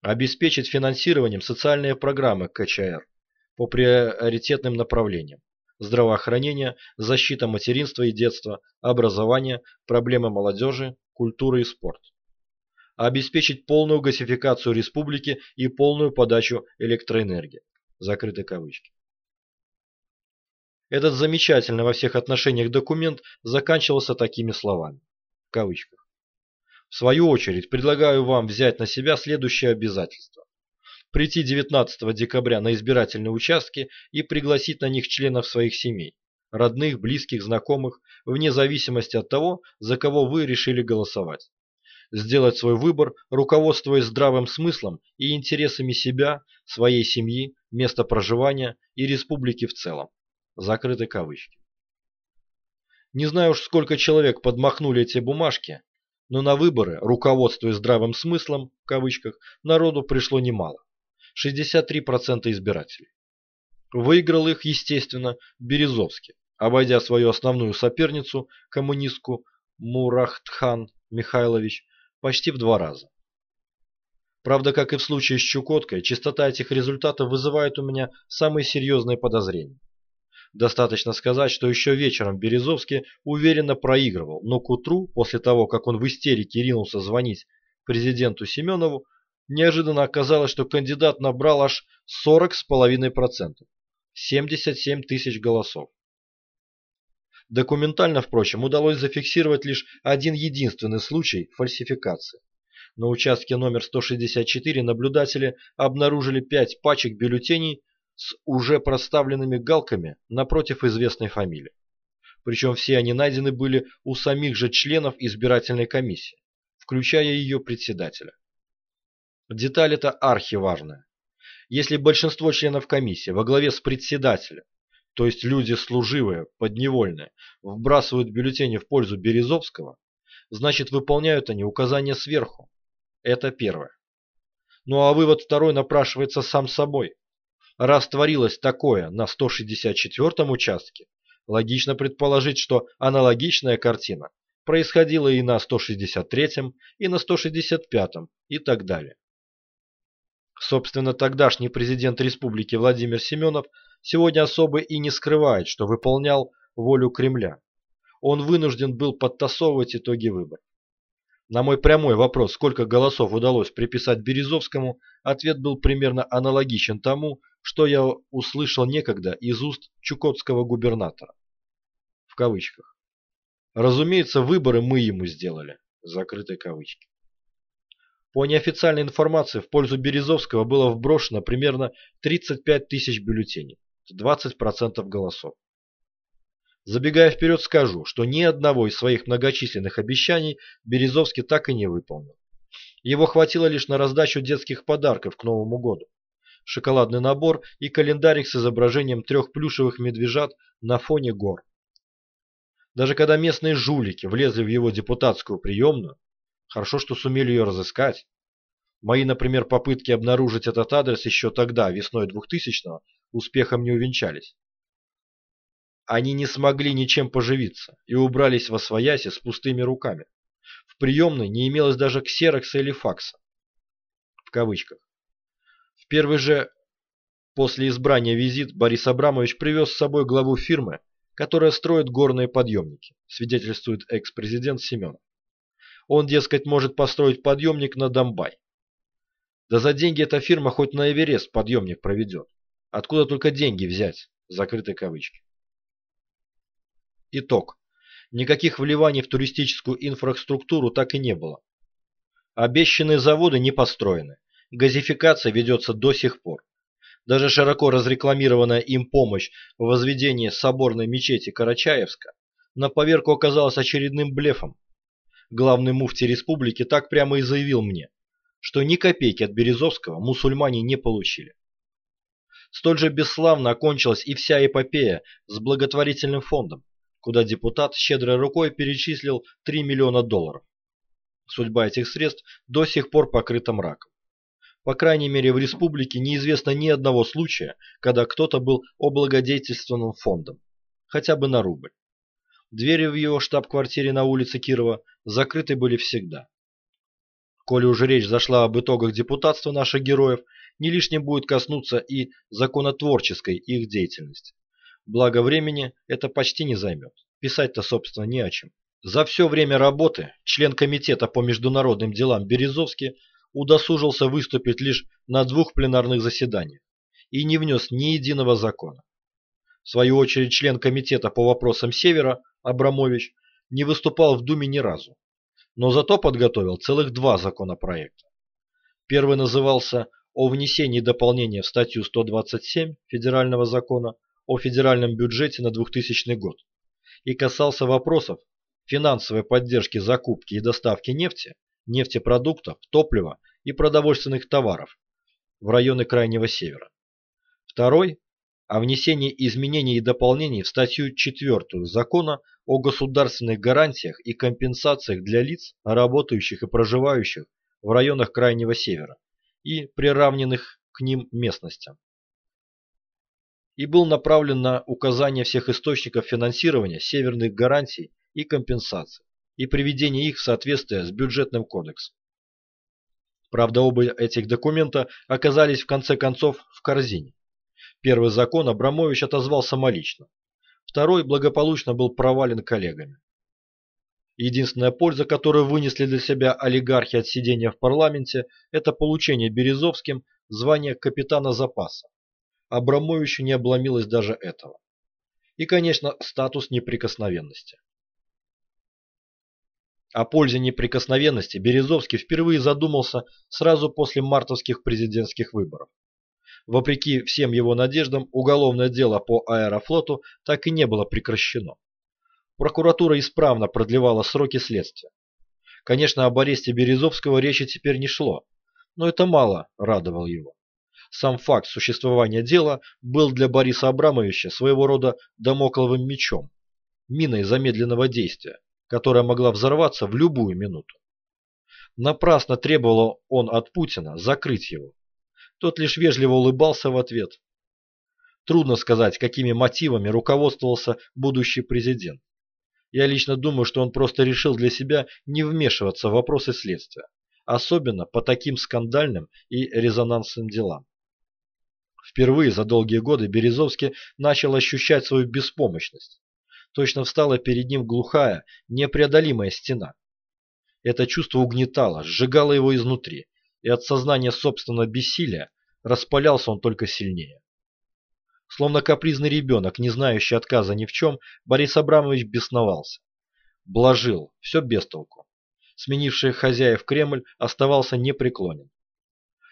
Обеспечить финансированием социальные программы КЧР по приоритетным направлениям здравоохранение, защита материнства и детства, образование, проблемы молодежи, культура и спорт. Обеспечить полную газификацию республики и полную подачу электроэнергии. Закрыты кавычки. Этот замечательный во всех отношениях документ заканчивался такими словами в кавычках. В свою очередь, предлагаю вам взять на себя следующее обязательство. Прийти 19 декабря на избирательные участки и пригласить на них членов своих семей, родных, близких, знакомых, вне зависимости от того, за кого вы решили голосовать. Сделать свой выбор, руководствуясь здравым смыслом и интересами себя, своей семьи, места проживания и республики в целом. Закрыты кавычки. Не знаю уж, сколько человек подмахнули эти бумажки, но на выборы, руководствуясь здравым смыслом, в кавычках, народу пришло немало. 63% избирателей. Выиграл их, естественно, Березовский, обойдя свою основную соперницу, коммунистку Мурахтхан Михайлович, почти в два раза. Правда, как и в случае с Чукоткой, частота этих результатов вызывает у меня самые серьезные подозрения. Достаточно сказать, что еще вечером Березовский уверенно проигрывал, но к утру, после того, как он в истерике ринулся звонить экс-президенту Семенову, неожиданно оказалось, что кандидат набрал аж 40,5%, 77 тысяч голосов. Документально, впрочем, удалось зафиксировать лишь один единственный случай фальсификации. На участке номер 164 наблюдатели обнаружили пять пачек бюллетеней с уже проставленными галками напротив известной фамилии. Причем все они найдены были у самих же членов избирательной комиссии, включая ее председателя. Деталь эта архиважная. Если большинство членов комиссии во главе с председателем то есть люди служивые, подневольные, вбрасывают бюллетени в пользу Березовского, значит выполняют они указания сверху. Это первое. Ну а вывод второй напрашивается сам собой. Раз творилось такое на 164-м участке, логично предположить, что аналогичная картина происходила и на 163-м, и на 165-м, и так далее. Собственно, тогдашний президент республики Владимир Семенов сегодня особо и не скрывает, что выполнял волю Кремля. Он вынужден был подтасовывать итоги выборов. На мой прямой вопрос, сколько голосов удалось приписать Березовскому, ответ был примерно аналогичен тому, что я услышал некогда из уст чукотского губернатора. В кавычках. Разумеется, выборы мы ему сделали. Закрытые кавычки. По неофициальной информации в пользу Березовского было вброшено примерно 35 тысяч бюллетеней. 20% голосов. Забегая вперед, скажу, что ни одного из своих многочисленных обещаний Березовский так и не выполнил. Его хватило лишь на раздачу детских подарков к Новому году. Шоколадный набор и календарик с изображением трех плюшевых медвежат на фоне гор. Даже когда местные жулики влезли в его депутатскую приемную, хорошо, что сумели ее разыскать. Мои, например, попытки обнаружить этот адрес еще тогда, весной 2000-го, успехом не увенчались. Они не смогли ничем поживиться и убрались во свояси с пустыми руками. В приемной не имелось даже ксерокса или факса. В кавычках. В первый же после избрания визит Борис Абрамович привез с собой главу фирмы, которая строит горные подъемники, свидетельствует экс-президент Семенов. Он, дескать, может построить подъемник на Домбай. Да за деньги эта фирма хоть на Эверест подъемник проведет. Откуда только деньги взять? Закрытые кавычки. Итог. Никаких вливаний в туристическую инфраструктуру так и не было. Обещанные заводы не построены. Газификация ведется до сих пор. Даже широко разрекламированная им помощь в возведении соборной мечети Карачаевска на поверку оказалась очередным блефом. Главный муфти республики так прямо и заявил мне, что ни копейки от Березовского мусульмане не получили. Столь же бесславно окончилась и вся эпопея с благотворительным фондом, куда депутат щедрой рукой перечислил 3 миллиона долларов. Судьба этих средств до сих пор покрыта мраком. По крайней мере в республике неизвестно ни одного случая, когда кто-то был облагодетельствованным фондом, хотя бы на рубль. Двери в его штаб-квартире на улице Кирова закрыты были всегда. Коли уже речь зашла об итогах депутатства наших героев, не лишним будет коснуться и законотворческой их деятельности. Благо времени это почти не займет. Писать-то, собственно, не о чем. За все время работы член комитета по международным делам Березовский удосужился выступить лишь на двух пленарных заседаниях и не внес ни единого закона. В свою очередь член комитета по вопросам Севера Абрамович не выступал в Думе ни разу, но зато подготовил целых два законопроекта. Первый назывался о внесении дополнения в статью 127 Федерального закона о федеральном бюджете на 2000 год и касался вопросов финансовой поддержки закупки и доставки нефти, нефтепродуктов, топлива и продовольственных товаров в районы Крайнего Севера. Второй – о внесении изменений и дополнений в статью 4 Закона о государственных гарантиях и компенсациях для лиц, работающих и проживающих в районах Крайнего Севера и приравненных к ним местностям. И был направлен на указание всех источников финансирования северных гарантий и компенсаций и приведение их в соответствие с бюджетным кодексом. Правда, оба этих документа оказались в конце концов в корзине. Первый закон Абрамович отозвал самолично. Второй благополучно был провален коллегами. Единственная польза, которую вынесли для себя олигархи от сидения в парламенте, это получение Березовским звания капитана запаса. Абрамовичу не обломилось даже этого. И, конечно, статус неприкосновенности. О пользе неприкосновенности Березовский впервые задумался сразу после мартовских президентских выборов. Вопреки всем его надеждам, уголовное дело по аэрофлоту так и не было прекращено. Прокуратура исправно продлевала сроки следствия. Конечно, об аресте Березовского речи теперь не шло, но это мало радовал его. Сам факт существования дела был для Бориса Абрамовича своего рода домокловым мечом, миной замедленного действия, которая могла взорваться в любую минуту. Напрасно требовал он от Путина закрыть его. Тот лишь вежливо улыбался в ответ. Трудно сказать, какими мотивами руководствовался будущий президент. Я лично думаю, что он просто решил для себя не вмешиваться в вопросы следствия, особенно по таким скандальным и резонансным делам. Впервые за долгие годы Березовский начал ощущать свою беспомощность. Точно встала перед ним глухая, непреодолимая стена. Это чувство угнетало, сжигало его изнутри, и от сознания собственного бессилия распалялся он только сильнее. Словно капризный ребенок, не знающий отказа ни в чем, Борис Абрамович бесновался. Блажил, все без толку. Сменивший хозяев Кремль оставался непреклонен.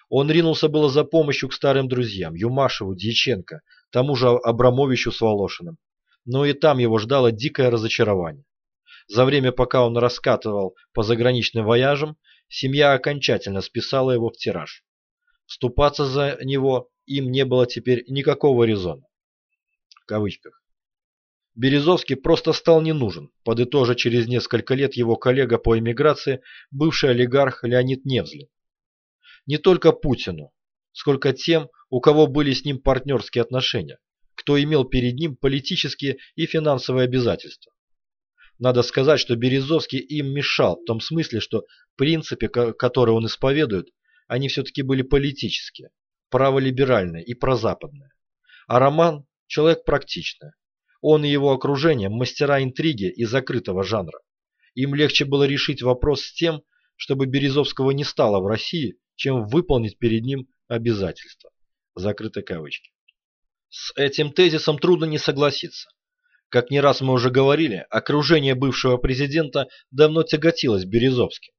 Он ринулся было за помощью к старым друзьям, Юмашеву, Дьяченко, тому же Абрамовичу с Волошиным. Но и там его ждало дикое разочарование. За время, пока он раскатывал по заграничным вояжам, семья окончательно списала его в тираж. Вступаться за него им не было теперь никакого резона. В кавычках. Березовский просто стал не нужен, подытожа через несколько лет его коллега по эмиграции, бывший олигарх Леонид Невзлин. Не только Путину, сколько тем, у кого были с ним партнерские отношения, кто имел перед ним политические и финансовые обязательства. Надо сказать, что Березовский им мешал в том смысле, что принципы, которые он исповедует, они все-таки были политические, праволиберальное и прозападное. А Роман – человек практичный. Он и его окружение – мастера интриги и закрытого жанра. Им легче было решить вопрос с тем, чтобы Березовского не стало в России, чем выполнить перед ним обязательства. Закрыты кавычки. С этим тезисом трудно не согласиться. Как не раз мы уже говорили, окружение бывшего президента давно тяготилось Березовским,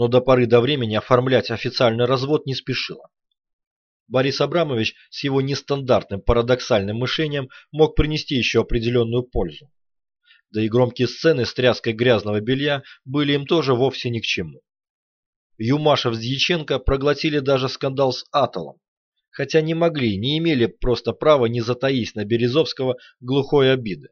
но до поры до времени оформлять официальный развод не спешило. Борис Абрамович с его нестандартным парадоксальным мышлением мог принести еще определенную пользу. Да и громкие сцены с тряской грязного белья были им тоже вовсе ни к чему. Юмашев с Дьяченко проглотили даже скандал с Атолом, хотя не могли, не имели просто права не затаить на Березовского глухой обиды.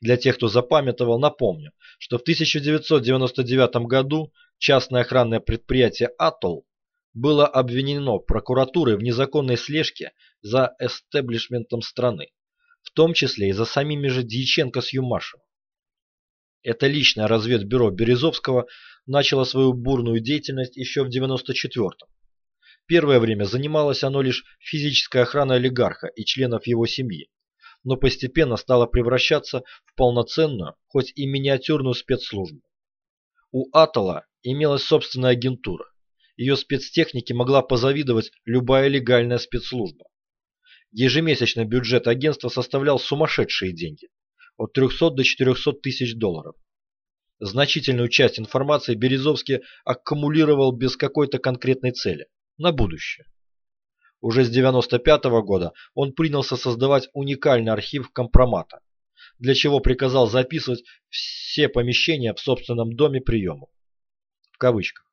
Для тех, кто запамятовал, напомню, что в 1999 году частное охранное предприятие «Атол» было обвинено прокуратурой в незаконной слежке за эстеблишментом страны, в том числе и за самими же Дьяченко с Юмашевым. Это личное разведбюро Березовского начало свою бурную деятельность еще в 94-м. Первое время занималось оно лишь физической охраной олигарха и членов его семьи, но постепенно стало превращаться в полноценную, хоть и миниатюрную спецслужбу. У Атола имелась собственная агентура, ее спецтехнике могла позавидовать любая легальная спецслужба. Ежемесячный бюджет агентства составлял сумасшедшие деньги – от 300 до 400 тысяч долларов. Значительную часть информации Березовский аккумулировал без какой-то конкретной цели – на будущее. Уже с 1995 -го года он принялся создавать уникальный архив компромата, для чего приказал записывать все помещения в собственном доме приемов. Кавычках.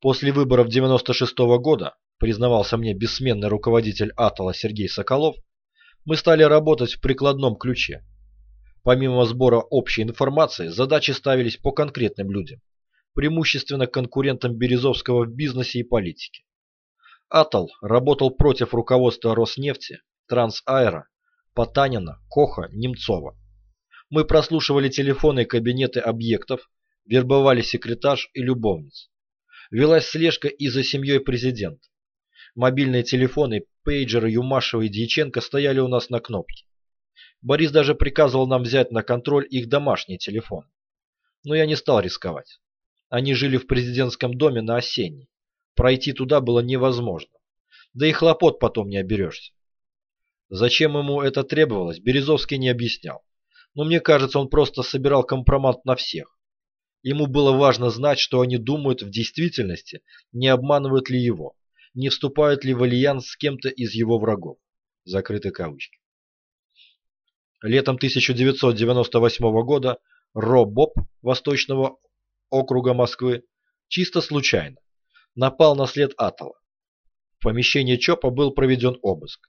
После выборов 96 -го года, признавался мне бессменный руководитель Атола Сергей Соколов, мы стали работать в прикладном ключе. Помимо сбора общей информации, задачи ставились по конкретным людям, преимущественно конкурентам Березовского в бизнесе и политике. Атол работал против руководства Роснефти, Трансаэро, Потанина, Коха, Немцова. Мы прослушивали телефоны и кабинеты объектов, вербовали секретарш и любовниц велась слежка и за семьей президента. Мобильные телефоны, пейджеры Юмашева и Дьяченко стояли у нас на кнопке. Борис даже приказывал нам взять на контроль их домашние телефоны. Но я не стал рисковать. Они жили в президентском доме на Осенней. Пройти туда было невозможно. Да и хлопот потом не оберешься. Зачем ему это требовалось, Березовский не объяснял. Но мне кажется, он просто собирал компромат на всех. Ему было важно знать, что они думают в действительности, не обманывают ли его, не вступают ли в альянс с кем-то из его врагов. Закрыты кавычки. Летом 1998 года Ро Боб Восточного округа Москвы чисто случайно напал на след Атала. В помещении ЧОПа был проведен обыск.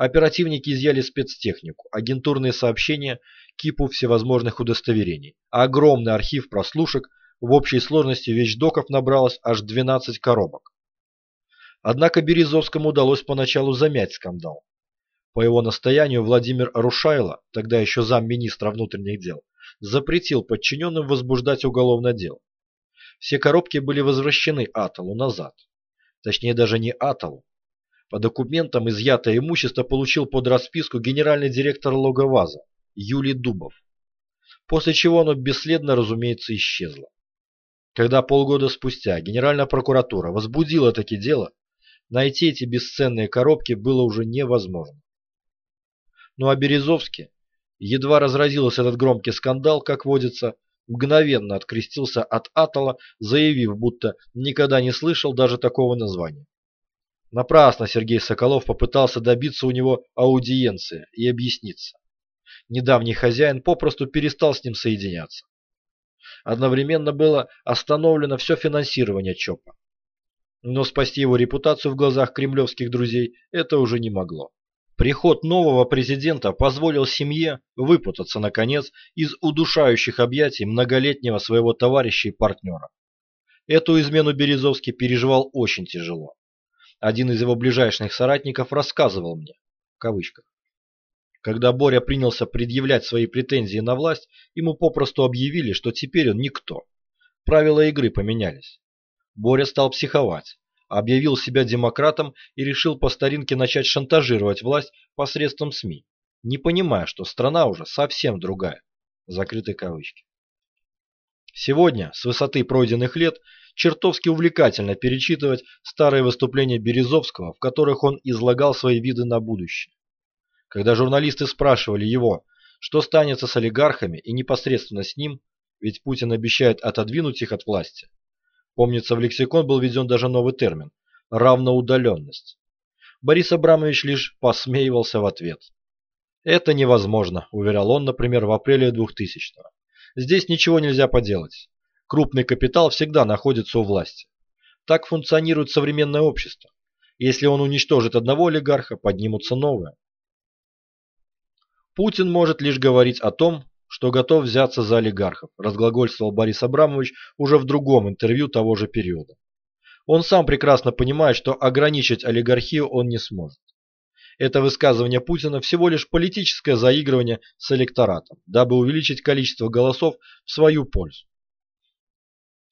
Оперативники изъяли спецтехнику, агентурные сообщения, кипу всевозможных удостоверений, огромный архив прослушек в общей сложности вещдоков набралось аж 12 коробок. Однако Березовскому удалось поначалу замять скандал. По его настоянию Владимир Рушайло, тогда еще замминистра внутренних дел, запретил подчиненным возбуждать уголовное дело. Все коробки были возвращены Аталу назад. Точнее даже не Аталу. По документам изъятое имущество получил под расписку генеральный директор Логоваза Юлий Дубов. После чего оно бесследно, разумеется, исчезло. Когда полгода спустя Генеральная прокуратура возбудила таки дело, найти эти бесценные коробки было уже невозможно. Ну а Березовский, едва разразился этот громкий скандал, как водится, мгновенно открестился от Атала, заявив, будто никогда не слышал даже такого названия. Напрасно Сергей Соколов попытался добиться у него аудиенции и объясниться. Недавний хозяин попросту перестал с ним соединяться. Одновременно было остановлено все финансирование ЧОПа. Но спасти его репутацию в глазах кремлевских друзей это уже не могло. Приход нового президента позволил семье выпутаться, наконец, из удушающих объятий многолетнего своего товарища и партнера. Эту измену Березовский переживал очень тяжело. Один из его ближайших соратников рассказывал мне, в кавычках, когда Боря принялся предъявлять свои претензии на власть, ему попросту объявили, что теперь он никто. Правила игры поменялись. Боря стал психовать, объявил себя демократом и решил по старинке начать шантажировать власть посредством СМИ, не понимая, что страна уже совсем другая. Закрыты кавычки. Сегодня, с высоты пройденных лет, чертовски увлекательно перечитывать старые выступления Березовского, в которых он излагал свои виды на будущее. Когда журналисты спрашивали его, что станется с олигархами и непосредственно с ним, ведь Путин обещает отодвинуть их от власти, Помнится, в лексикон был введен даже новый термин – равноудаленность. Борис Абрамович лишь посмеивался в ответ. «Это невозможно», – уверял он, например, в апреле 2000-го. «Здесь ничего нельзя поделать. Крупный капитал всегда находится у власти. Так функционирует современное общество. Если он уничтожит одного олигарха, поднимутся новые. Путин может лишь говорить о том, что готов взяться за олигархов, разглагольствовал Борис Абрамович уже в другом интервью того же периода. Он сам прекрасно понимает, что ограничить олигархию он не сможет. Это высказывание Путина всего лишь политическое заигрывание с электоратом, дабы увеличить количество голосов в свою пользу.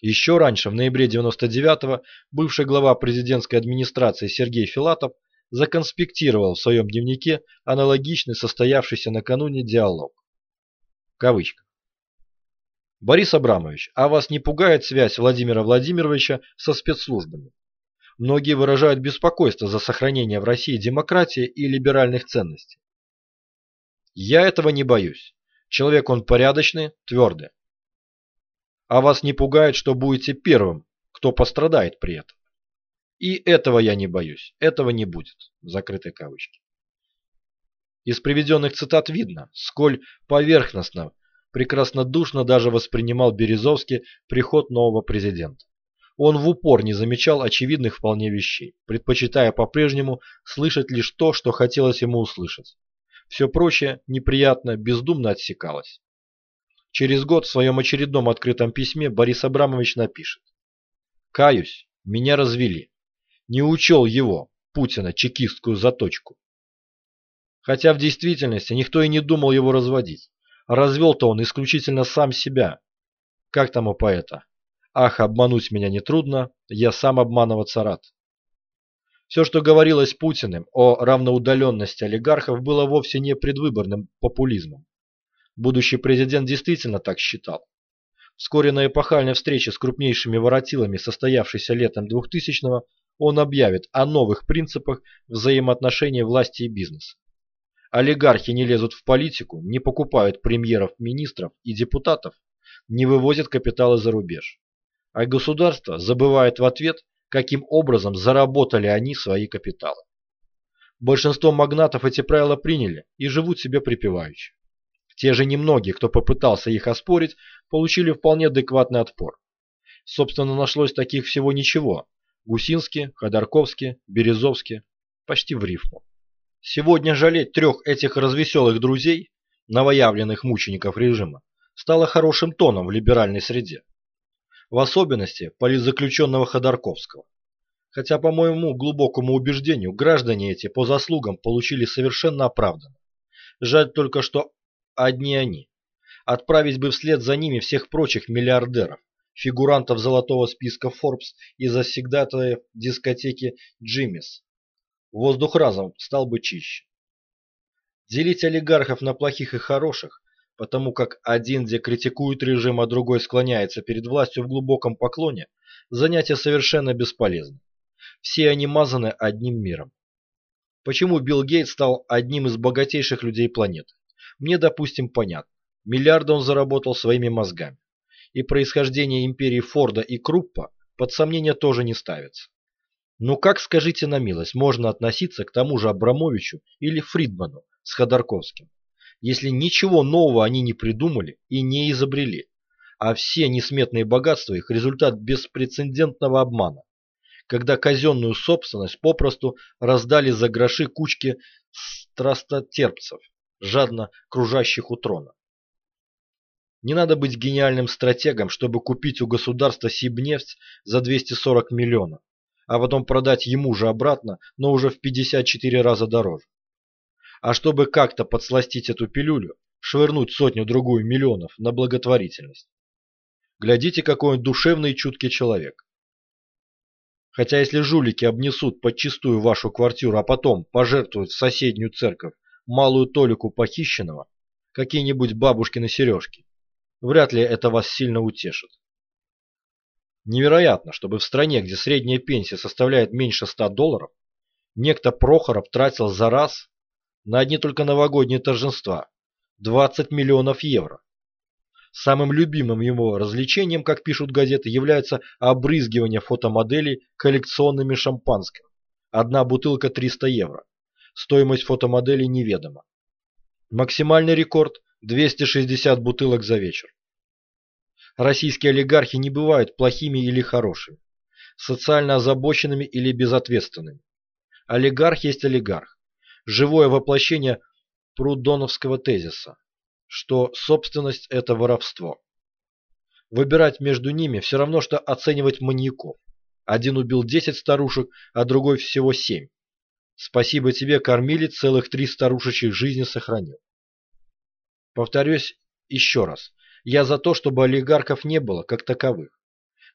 Еще раньше, в ноябре 99-го, бывший глава президентской администрации Сергей Филатов законспектировал в своем дневнике аналогичный состоявшийся накануне диалог. Кавычка. Борис Абрамович, а вас не пугает связь Владимира Владимировича со спецслужбами? Многие выражают беспокойство за сохранение в России демократии и либеральных ценностей. Я этого не боюсь. Человек он порядочный, твердый. А вас не пугает, что будете первым, кто пострадает при этом? И этого я не боюсь, этого не будет. Закрытые кавычки. Из приведенных цитат видно, сколь поверхностно, прекраснодушно даже воспринимал Березовский приход нового президента. Он в упор не замечал очевидных вполне вещей, предпочитая по-прежнему слышать лишь то, что хотелось ему услышать. Все прочее неприятно, бездумно отсекалось. Через год в своем очередном открытом письме Борис Абрамович напишет. «Каюсь, меня развели. Не учел его, Путина, чекистскую заточку. Хотя в действительности никто и не думал его разводить. Развел-то он исключительно сам себя. Как там у поэта? Ах, обмануть меня нетрудно, я сам обманываться рад. Все, что говорилось Путиным о равноудаленности олигархов, было вовсе не предвыборным популизмом. Будущий президент действительно так считал. Вскоре на эпохальной встрече с крупнейшими воротилами, состоявшейся летом 2000-го, он объявит о новых принципах взаимоотношений власти и бизнеса. Олигархи не лезут в политику, не покупают премьеров, министров и депутатов, не вывозят капиталы за рубеж. А государство забывает в ответ, каким образом заработали они свои капиталы. Большинство магнатов эти правила приняли и живут себе припеваючи. Те же немногие, кто попытался их оспорить, получили вполне адекватный отпор. Собственно, нашлось таких всего ничего. Гусинский, Ходорковский, Березовский. Почти в рифму. Сегодня жалеть трех этих развеселых друзей, новоявленных мучеников режима, стало хорошим тоном в либеральной среде. В особенности политзаключенного Ходорковского. Хотя, по моему глубокому убеждению, граждане эти по заслугам получили совершенно оправданно. Жаль только, что одни они. Отправить бы вслед за ними всех прочих миллиардеров, фигурантов золотого списка Forbes и завсегдатаев дискотеки Джиммис. Воздух разом стал бы чище. Делить олигархов на плохих и хороших, потому как один где критикует режим, а другой склоняется перед властью в глубоком поклоне, занятие совершенно бесполезно. Все они мазаны одним миром. Почему Билл Гейтс стал одним из богатейших людей планеты? Мне, допустим, понятно. Миллиарды он заработал своими мозгами. И происхождение империи Форда и Круппа под сомнение тоже не ставится. Но как, скажите на милость, можно относиться к тому же Абрамовичу или Фридману с Ходорковским, если ничего нового они не придумали и не изобрели, а все несметные богатства их результат беспрецедентного обмана, когда казенную собственность попросту раздали за гроши кучки страстотерпцев, жадно кружащих у трона. Не надо быть гениальным стратегом, чтобы купить у государства Сибнефть за 240 миллионов, а потом продать ему же обратно, но уже в 54 раза дороже. А чтобы как-то подсластить эту пилюлю, швырнуть сотню-другую миллионов на благотворительность. Глядите, какой он душевный и чуткий человек. Хотя если жулики обнесут подчистую вашу квартиру, а потом пожертвуют в соседнюю церковь малую толику похищенного, какие-нибудь бабушкины сережки, вряд ли это вас сильно утешит. Невероятно, чтобы в стране, где средняя пенсия составляет меньше 100 долларов, некто Прохоров тратил за раз на одни только новогодние торжества 20 миллионов евро. Самым любимым его развлечением, как пишут газеты, является обрызгивание фотомоделей коллекционными шампанским. Одна бутылка 300 евро. Стоимость фотомодели неведома. Максимальный рекорд – 260 бутылок за вечер. Российские олигархи не бывают плохими или хорошими, социально озабоченными или безответственными. Олигарх есть олигарх. Живое воплощение прудоновского тезиса, что собственность – это воровство. Выбирать между ними все равно, что оценивать маньяков. Один убил 10 старушек, а другой всего 7. Спасибо тебе, кормилец, целых три старушечьих жизни сохранил. Повторюсь еще раз. Я за то, чтобы олигархов не было, как таковых.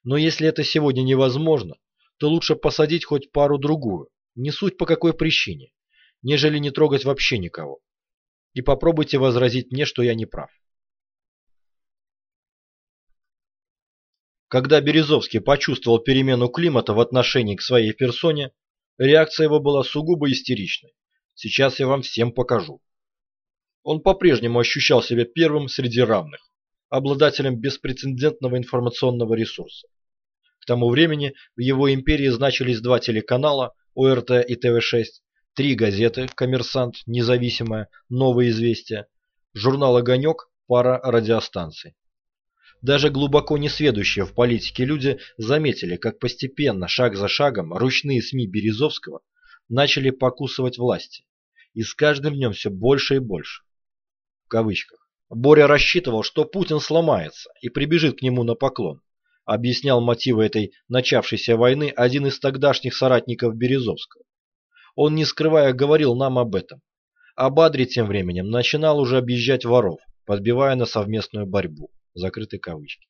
Но если это сегодня невозможно, то лучше посадить хоть пару-другую, не суть по какой причине, нежели не трогать вообще никого. И попробуйте возразить мне, что я не прав. Когда Березовский почувствовал перемену климата в отношении к своей персоне, Реакция его была сугубо истеричной. Сейчас я вам всем покажу. Он по-прежнему ощущал себя первым среди равных, обладателем беспрецедентного информационного ресурса. К тому времени в его империи значились два телеканала ОРТ и ТВ-6, три газеты «Коммерсант», «Независимая», «Новые известия», журнал «Огонек», пара радиостанций. Даже глубоко несведущие в политике люди заметили, как постепенно, шаг за шагом, ручные СМИ Березовского начали покусывать власти. И с каждым днем все больше и больше. В кавычках. Боря рассчитывал, что Путин сломается и прибежит к нему на поклон. Объяснял мотивы этой начавшейся войны один из тогдашних соратников Березовского. Он, не скрывая, говорил нам об этом. А Бадри тем временем начинал уже объезжать воров, подбивая на совместную борьбу закрыты кавычки.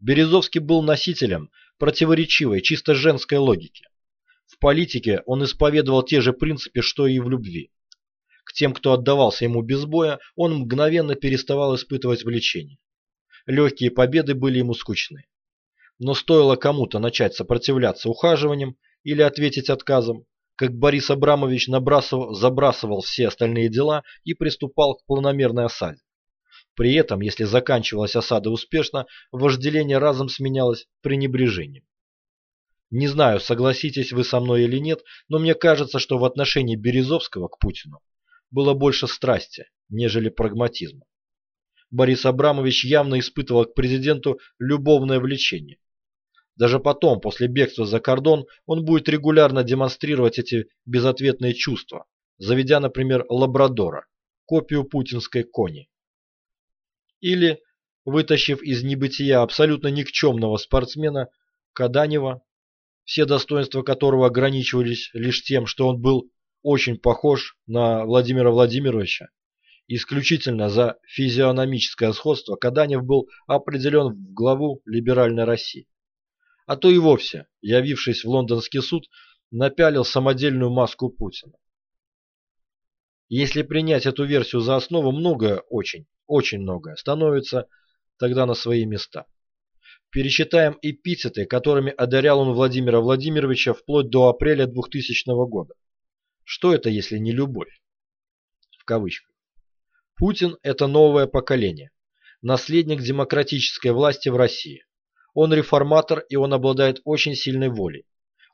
Березовский был носителем противоречивой, чисто женской логики. В политике он исповедовал те же принципы, что и в любви. К тем, кто отдавался ему без боя, он мгновенно переставал испытывать влечение. легкие победы были ему скучны. Но стоило кому-то начать сопротивляться ухаживаниям или ответить отказом, как Борис Абрамович забрасывал все остальные дела и приступал к планомерной осаде. При этом, если заканчивалась осада успешно, вожделение разом сменялось пренебрежением. Не знаю, согласитесь вы со мной или нет, но мне кажется, что в отношении Березовского к Путину было больше страсти, нежели прагматизма. Борис Абрамович явно испытывал к президенту любовное влечение. Даже потом, после бегства за кордон, он будет регулярно демонстрировать эти безответные чувства, заведя, например, лабрадора, копию путинской кони. Или, вытащив из небытия абсолютно никчемного спортсмена Каданева, все достоинства которого ограничивались лишь тем, что он был очень похож на Владимира Владимировича. Исключительно за физиономическое сходство Каданев был определен в главу либеральной России. А то и вовсе, явившись в лондонский суд, напялил самодельную маску Путина. Если принять эту версию за основу, многое, очень, очень многое, становится тогда на свои места. Пересчитаем эпитеты, которыми одарял он Владимира Владимировича вплоть до апреля 2000 года. Что это, если не любовь? В кавычках. Путин – это новое поколение, наследник демократической власти в России. Он реформатор и он обладает очень сильной волей.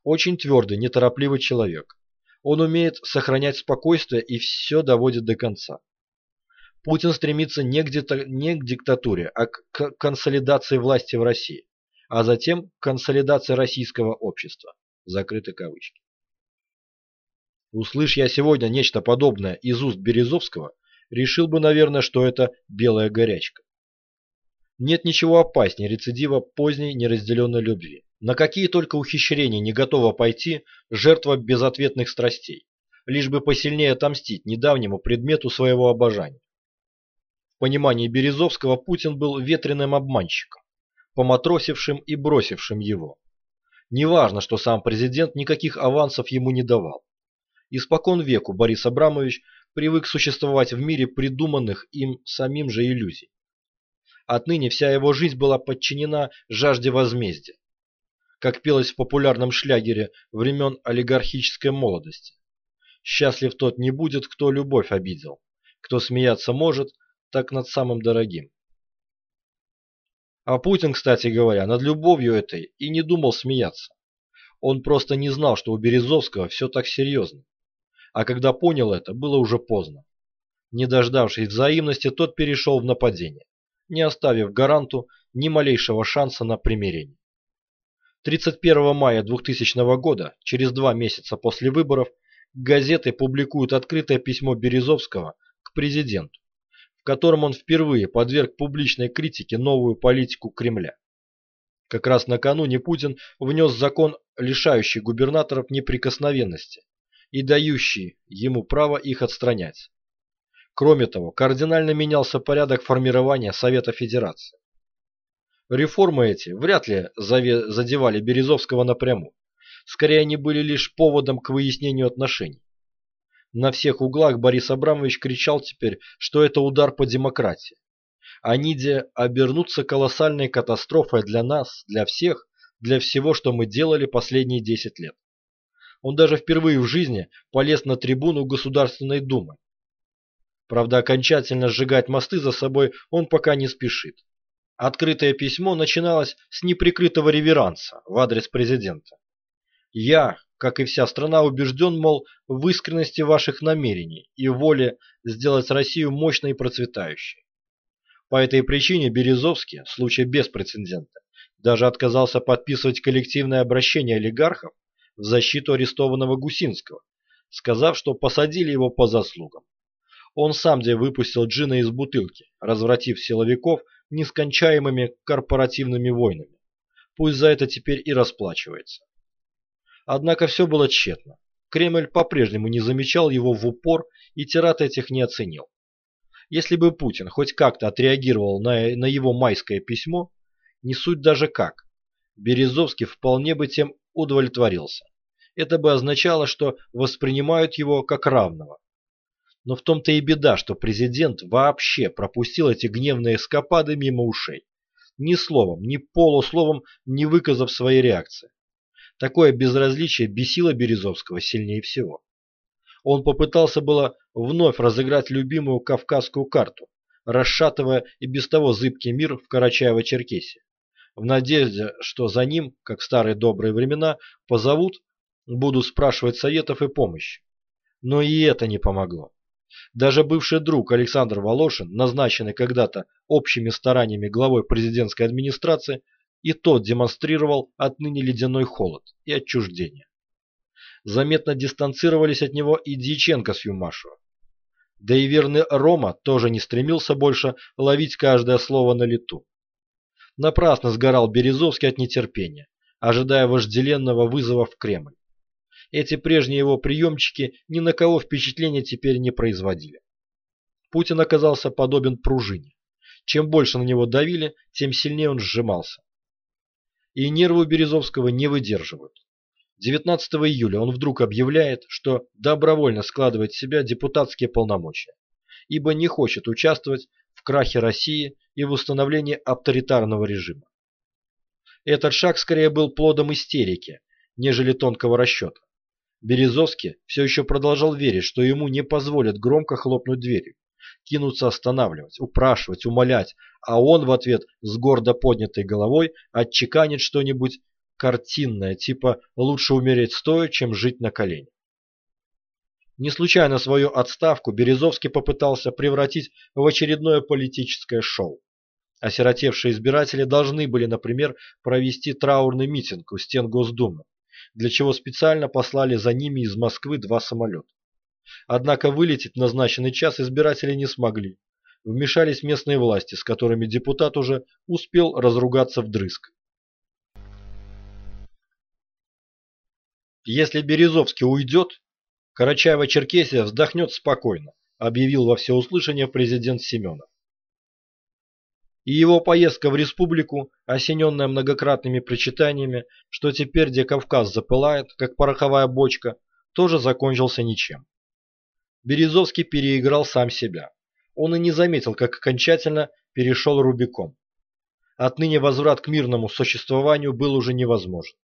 Очень твердый, неторопливый человек. Он умеет сохранять спокойствие и все доводит до конца. Путин стремится не к, не к диктатуре, а к консолидации власти в России, а затем к консолидации российского общества. Закрыты кавычки. Услышь я сегодня нечто подобное из уст Березовского, решил бы, наверное, что это белая горячка. Нет ничего опаснее рецидива поздней неразделенной любви. На какие только ухищрения не готова пойти жертва безответных страстей, лишь бы посильнее отомстить недавнему предмету своего обожания. В понимании Березовского Путин был ветреным обманщиком, поматросившим и бросившим его. Неважно, что сам президент никаких авансов ему не давал. Испокон веку Борис Абрамович привык существовать в мире придуманных им самим же иллюзий. Отныне вся его жизнь была подчинена жажде возмездия. Как пелось в популярном шлягере времен олигархической молодости. Счастлив тот не будет, кто любовь обидел, кто смеяться может, так над самым дорогим. А Путин, кстати говоря, над любовью этой и не думал смеяться. Он просто не знал, что у Березовского все так серьезно. А когда понял это, было уже поздно. Не дождавшись взаимности, тот перешел в нападение, не оставив гаранту ни малейшего шанса на примирение. 31 мая 2000 года, через два месяца после выборов, газеты публикуют открытое письмо Березовского к президенту в котором он впервые подверг публичной критике новую политику Кремля. Как раз накануне Путин внес закон, лишающий губернаторов неприкосновенности и дающий ему право их отстранять. Кроме того, кардинально менялся порядок формирования Совета Федерации. Реформы эти вряд ли задевали Березовского напрямую. Скорее, они были лишь поводом к выяснению отношений. На всех углах Борис Абрамович кричал теперь, что это удар по демократии. А Ниде обернуться колоссальной катастрофой для нас, для всех, для всего, что мы делали последние 10 лет. Он даже впервые в жизни полез на трибуну Государственной Думы. Правда, окончательно сжигать мосты за собой он пока не спешит. Открытое письмо начиналось с неприкрытого реверанса в адрес президента. «Я, как и вся страна, убежден, мол, в искренности ваших намерений и воле сделать Россию мощной и процветающей. По этой причине Березовский, в случае без прецедента, даже отказался подписывать коллективное обращение олигархов в защиту арестованного Гусинского, сказав, что посадили его по заслугам. Он сам где выпустил джина из бутылки, развратив силовиков нескончаемыми корпоративными войнами. Пусть за это теперь и расплачивается. Однако все было тщетно. Кремль по-прежнему не замечал его в упор и тират этих не оценил. Если бы Путин хоть как-то отреагировал на, на его майское письмо, не суть даже как, Березовский вполне бы тем удовлетворился. Это бы означало, что воспринимают его как равного. Но в том-то и беда, что президент вообще пропустил эти гневные эскапады мимо ушей, ни словом, ни полусловом не выказав своей реакции. Такое безразличие бесило Березовского сильнее всего. Он попытался было вновь разыграть любимую кавказскую карту, расшатывая и без того зыбкий мир в Карачаево-Черкесии, в надежде, что за ним, как в старые добрые времена, позовут, будут спрашивать советов и помощи. Но и это не помогло. Даже бывший друг Александр Волошин, назначенный когда-то общими стараниями главой президентской администрации, и тот демонстрировал отныне ледяной холод и отчуждение. Заметно дистанцировались от него и Дьяченко с Юмашева. Да и верный Рома тоже не стремился больше ловить каждое слово на лету. Напрасно сгорал Березовский от нетерпения, ожидая вожделенного вызова в Кремль. Эти прежние его приемчики ни на кого впечатления теперь не производили. Путин оказался подобен пружине. Чем больше на него давили, тем сильнее он сжимался. И нервы Березовского не выдерживают. 19 июля он вдруг объявляет, что добровольно складывает в себя депутатские полномочия, ибо не хочет участвовать в крахе России и в установлении авторитарного режима. Этот шаг скорее был плодом истерики, нежели тонкого расчета. Березовский все еще продолжал верить, что ему не позволят громко хлопнуть дверью, кинуться останавливать, упрашивать, умолять, а он в ответ с гордо поднятой головой отчеканит что-нибудь картинное, типа «лучше умереть стоя, чем жить на коленях». Не случайно свою отставку Березовский попытался превратить в очередное политическое шоу. Осиротевшие избиратели должны были, например, провести траурный митинг у стен Госдумы, для чего специально послали за ними из Москвы два самолета. Однако вылететь в назначенный час избиратели не смогли. Вмешались местные власти, с которыми депутат уже успел разругаться вдрызг. Если Березовский уйдет, Карачаево-Черкесия вздохнет спокойно, объявил во всеуслышание президент Семенов и его поездка в республику, осененная многократными причитаниями, что теперь, где Кавказ запылает, как пороховая бочка, тоже закончился ничем. Березовский переиграл сам себя. Он и не заметил, как окончательно перешел Рубикон. Отныне возврат к мирному существованию был уже невозможен.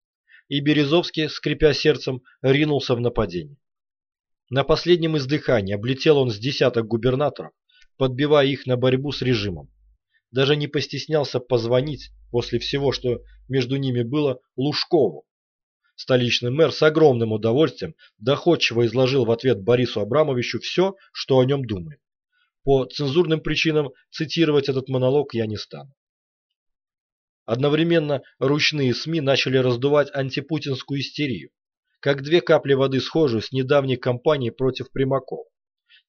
И Березовский, скрипя сердцем, ринулся в нападение. На последнем издыхании облетел он с десяток губернаторов, подбивая их на борьбу с режимом даже не постеснялся позвонить после всего, что между ними было, Лужкову. Столичный мэр с огромным удовольствием доходчиво изложил в ответ Борису Абрамовичу все, что о нем думает. По цензурным причинам цитировать этот монолог я не стану. Одновременно ручные СМИ начали раздувать антипутинскую истерию, как две капли воды схожую с недавней кампанией против Примакова.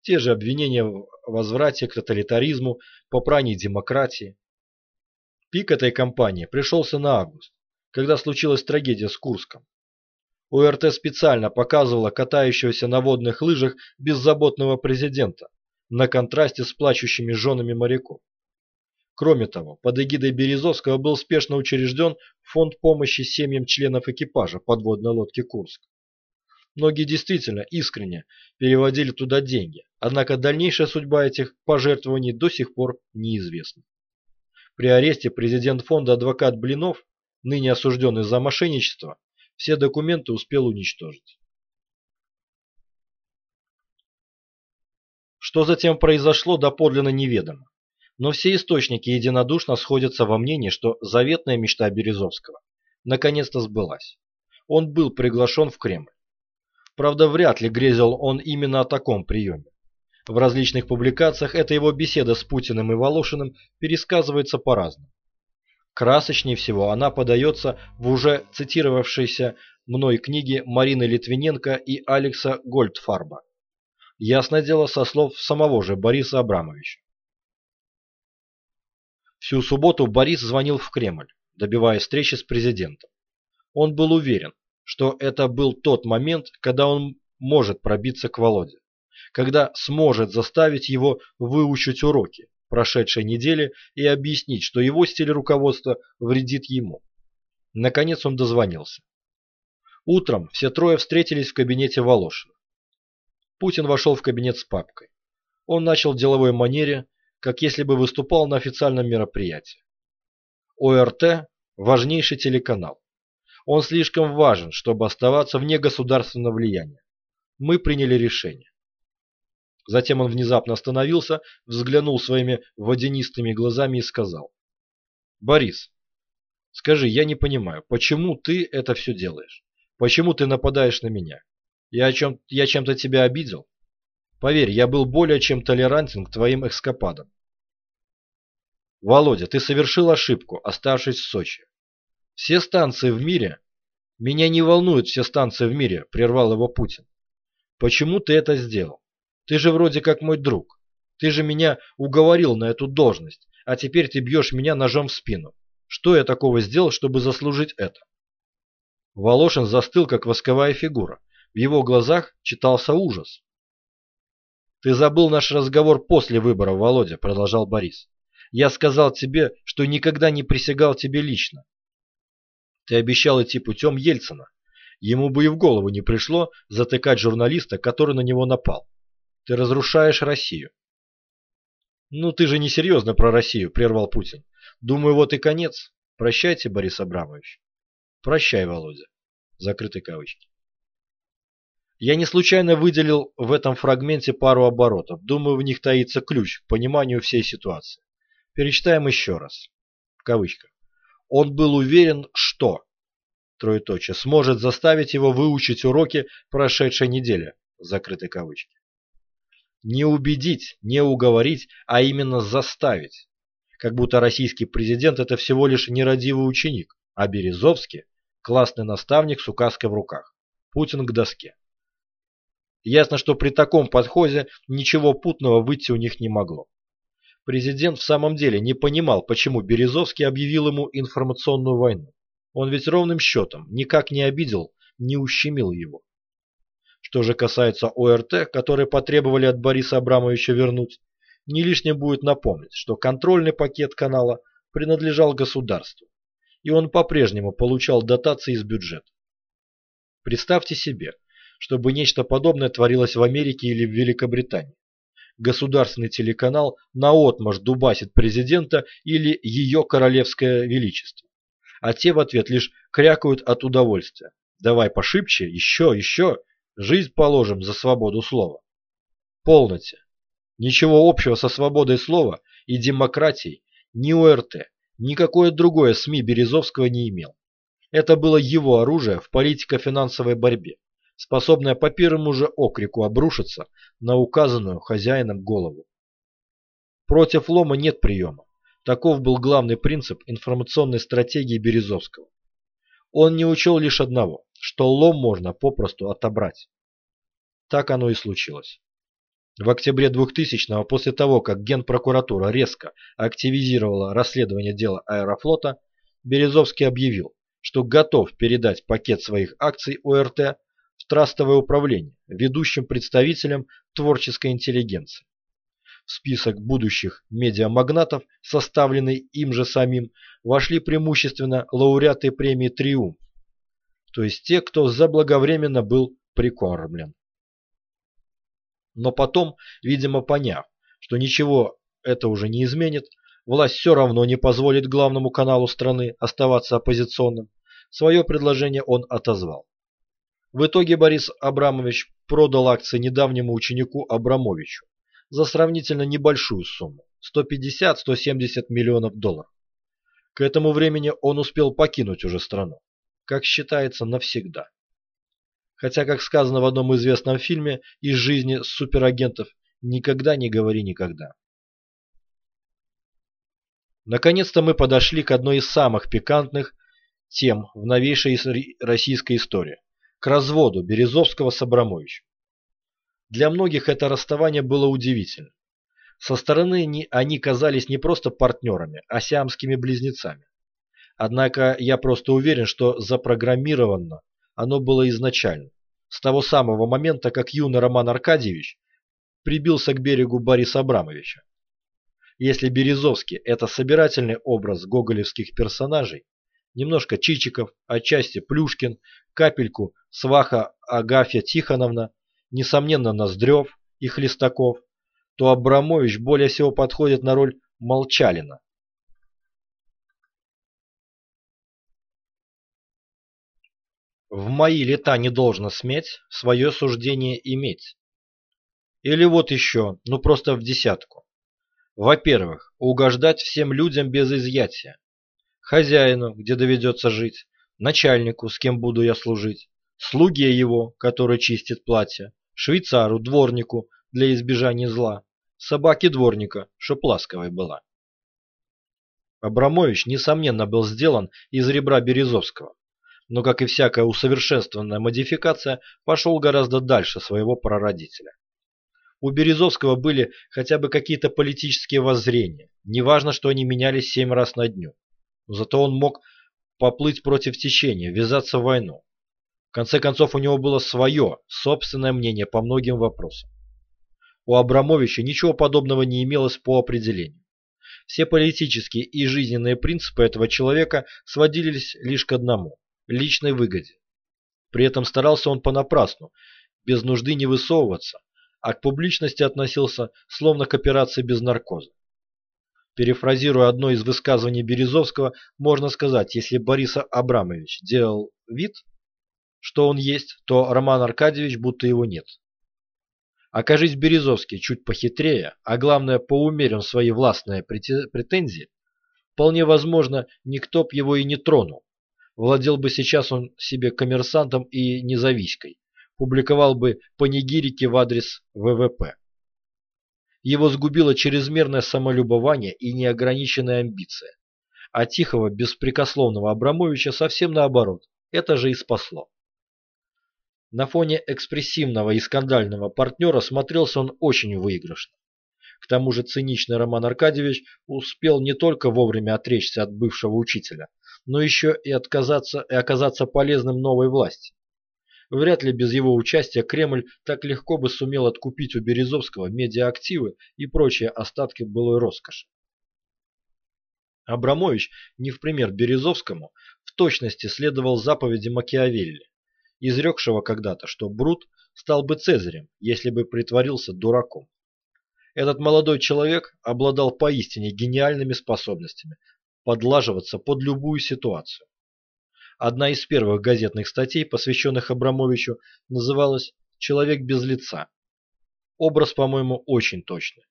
Те же обвинения в возврате к тоталитаризму, попрании демократии. Пик этой кампании пришелся на август, когда случилась трагедия с Курском. УРТ специально показывала катающегося на водных лыжах беззаботного президента на контрасте с плачущими женами моряков. Кроме того, под эгидой Березовского был спешно учрежден фонд помощи семьям членов экипажа подводной лодки «Курск». Многие действительно искренне переводили туда деньги, однако дальнейшая судьба этих пожертвований до сих пор неизвестна. При аресте президент фонда адвокат Блинов, ныне осужденный за мошенничество, все документы успел уничтожить. Что затем произошло, доподлинно неведомо. Но все источники единодушно сходятся во мнении, что заветная мечта Березовского наконец-то сбылась. Он был приглашен в Кремль. Правда, вряд ли грезил он именно о таком приеме. В различных публикациях эта его беседа с Путиным и Волошиным пересказывается по-разному. Красочнее всего она подается в уже цитировавшейся мной книге Марины Литвиненко и Алекса Гольдфарба. Ясное дело со слов самого же Бориса Абрамовича. Всю субботу Борис звонил в Кремль, добиваясь встречи с президентом. Он был уверен, что это был тот момент, когда он может пробиться к Володе, когда сможет заставить его выучить уроки прошедшей недели и объяснить, что его стиль руководства вредит ему. Наконец он дозвонился. Утром все трое встретились в кабинете Волошина. Путин вошел в кабинет с папкой. Он начал в деловой манере, как если бы выступал на официальном мероприятии. ОРТ – важнейший телеканал. Он слишком важен, чтобы оставаться вне государственного влияния. Мы приняли решение. Затем он внезапно остановился, взглянул своими водянистыми глазами и сказал. «Борис, скажи, я не понимаю, почему ты это все делаешь? Почему ты нападаешь на меня? Я, чем, я чем-то тебя обидел? Поверь, я был более чем толерантен к твоим эскападам. Володя, ты совершил ошибку, оставшись в Сочи. Все станции в мире... Меня не волнуют все станции в мире, прервал его Путин. Почему ты это сделал? Ты же вроде как мой друг. Ты же меня уговорил на эту должность, а теперь ты бьешь меня ножом в спину. Что я такого сделал, чтобы заслужить это? Волошин застыл, как восковая фигура. В его глазах читался ужас. «Ты забыл наш разговор после выборов, Володя», — продолжал Борис. «Я сказал тебе, что никогда не присягал тебе лично. Ты обещал идти путем Ельцина. Ему бы и в голову не пришло затыкать журналиста, который на него напал. Ты разрушаешь Россию». «Ну ты же не серьезно про Россию», — прервал Путин. «Думаю, вот и конец. Прощайте, Борис Абрамович». «Прощай, Володя». Закрытые кавычки. Я не случайно выделил в этом фрагменте пару оборотов. Думаю, в них таится ключ к пониманию всей ситуации. Перечитаем еще раз. В кавычках. Он был уверен, что троеточие, сможет заставить его выучить уроки прошедшей недели. Закрытые кавычки. Не убедить, не уговорить, а именно заставить. Как будто российский президент это всего лишь нерадивый ученик, а Березовский – классный наставник с указкой в руках. Путин к доске. Ясно, что при таком подходе ничего путного выйти у них не могло. Президент в самом деле не понимал, почему Березовский объявил ему информационную войну. Он ведь ровным счетом никак не обидел, не ущемил его. Что же касается ОРТ, которые потребовали от Бориса Абрамовича вернуть, не лишним будет напомнить, что контрольный пакет канала принадлежал государству, и он по-прежнему получал дотации из бюджета. Представьте себе, чтобы нечто подобное творилось в Америке или в Великобритании. Государственный телеканал наотмашь дубасит президента или ее королевское величество. А те в ответ лишь крякают от удовольствия. Давай пошибче, еще, еще, жизнь положим за свободу слова. Полноте. Ничего общего со свободой слова и демократией ни УРТ, никакое другое СМИ Березовского не имел. Это было его оружие в политико-финансовой борьбе способная по первому же окрику обрушиться на указанную хозяином голову. Против лома нет приема. Таков был главный принцип информационной стратегии Березовского. Он не учел лишь одного, что лом можно попросту отобрать. Так оно и случилось. В октябре 2000-го, после того, как Генпрокуратура резко активизировала расследование дела Аэрофлота, Березовский объявил, что готов передать пакет своих акций ОРТ в трастовое управление, ведущим представителем творческой интеллигенции. В список будущих медиамагнатов, составленный им же самим, вошли преимущественно лауреаты премии «Триумф», то есть те, кто заблаговременно был прикормлен. Но потом, видимо поняв, что ничего это уже не изменит, власть все равно не позволит главному каналу страны оставаться оппозиционным, свое предложение он отозвал. В итоге Борис Абрамович продал акции недавнему ученику Абрамовичу за сравнительно небольшую сумму – 150-170 миллионов долларов. К этому времени он успел покинуть уже страну, как считается, навсегда. Хотя, как сказано в одном известном фильме из жизни суперагентов, никогда не говори никогда. Наконец-то мы подошли к одной из самых пикантных тем в новейшей российской истории к разводу Березовского с Абрамовичем. Для многих это расставание было удивительным. Со стороны они казались не просто партнерами, а сиамскими близнецами. Однако я просто уверен, что запрограммировано оно было изначально, с того самого момента, как юный Роман Аркадьевич прибился к берегу Бориса Абрамовича. Если Березовский – это собирательный образ гоголевских персонажей, немножко Чичиков, отчасти Плюшкин, капельку сваха Агафья Тихоновна, несомненно Ноздрев и Хлестаков, то Абрамович более всего подходит на роль Молчалина. В мои лета не должно сметь свое суждение иметь. Или вот еще, ну просто в десятку. Во-первых, угождать всем людям без изъятия. Хозяину, где доведется жить, начальнику, с кем буду я служить, слуге его, который чистит платье, швейцару, дворнику для избежания зла, собаке дворника, чтоб ласковой была. Абрамович, несомненно, был сделан из ребра Березовского, но, как и всякая усовершенствованная модификация, пошел гораздо дальше своего прародителя. У Березовского были хотя бы какие-то политические воззрения, неважно, что они менялись семь раз на дню. Зато он мог поплыть против течения, ввязаться в войну. В конце концов, у него было свое, собственное мнение по многим вопросам. У Абрамовича ничего подобного не имелось по определению. Все политические и жизненные принципы этого человека сводились лишь к одному – личной выгоде. При этом старался он понапрасну, без нужды не высовываться, а к публичности относился словно к операции без наркоза. Перефразируя одно из высказываний Березовского, можно сказать, если Борис Абрамович делал вид, что он есть, то Роман Аркадьевич будто его нет. Окажись Березовский чуть похитрее, а главное поумерен свои властные претензии, вполне возможно, никто б его и не тронул. Владел бы сейчас он себе коммерсантом и независкой, публиковал бы панигирики в адрес ВВП. Его сгубило чрезмерное самолюбование и неограниченная амбиция. А тихого, беспрекословного Абрамовича совсем наоборот, это же и спасло. На фоне экспрессивного и скандального партнера смотрелся он очень выигрышно. К тому же циничный Роман Аркадьевич успел не только вовремя отречься от бывшего учителя, но еще и отказаться и оказаться полезным новой власти. Вряд ли без его участия Кремль так легко бы сумел откупить у Березовского медиаактивы и прочие остатки былой роскоши. Абрамович, не в пример Березовскому, в точности следовал заповеди Макиавелли изрекшего когда-то, что Брут стал бы Цезарем, если бы притворился дураком. Этот молодой человек обладал поистине гениальными способностями подлаживаться под любую ситуацию. Одна из первых газетных статей, посвященных Абрамовичу, называлась «Человек без лица». Образ, по-моему, очень точный.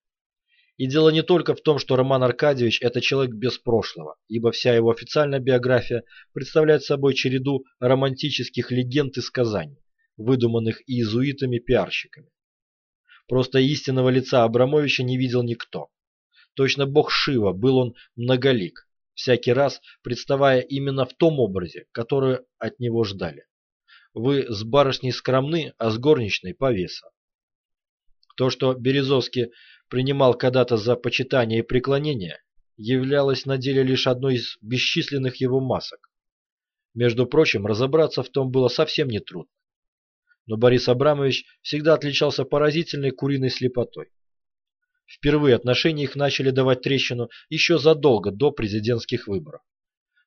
И дело не только в том, что Роман Аркадьевич – это человек без прошлого, ибо вся его официальная биография представляет собой череду романтических легенд и сказаний, выдуманных иезуитами-пиарщиками. Просто истинного лица Абрамовича не видел никто. Точно бог Шива был он многолик, всякий раз представая именно в том образе, который от него ждали. Вы с барышней скромны, а с горничной повеса. То, что Березовский принимал когда-то за почитание и преклонение, являлось на деле лишь одной из бесчисленных его масок. Между прочим, разобраться в том было совсем нетрудно. Но Борис Абрамович всегда отличался поразительной куриной слепотой. Впервые отношения их начали давать трещину еще задолго до президентских выборов.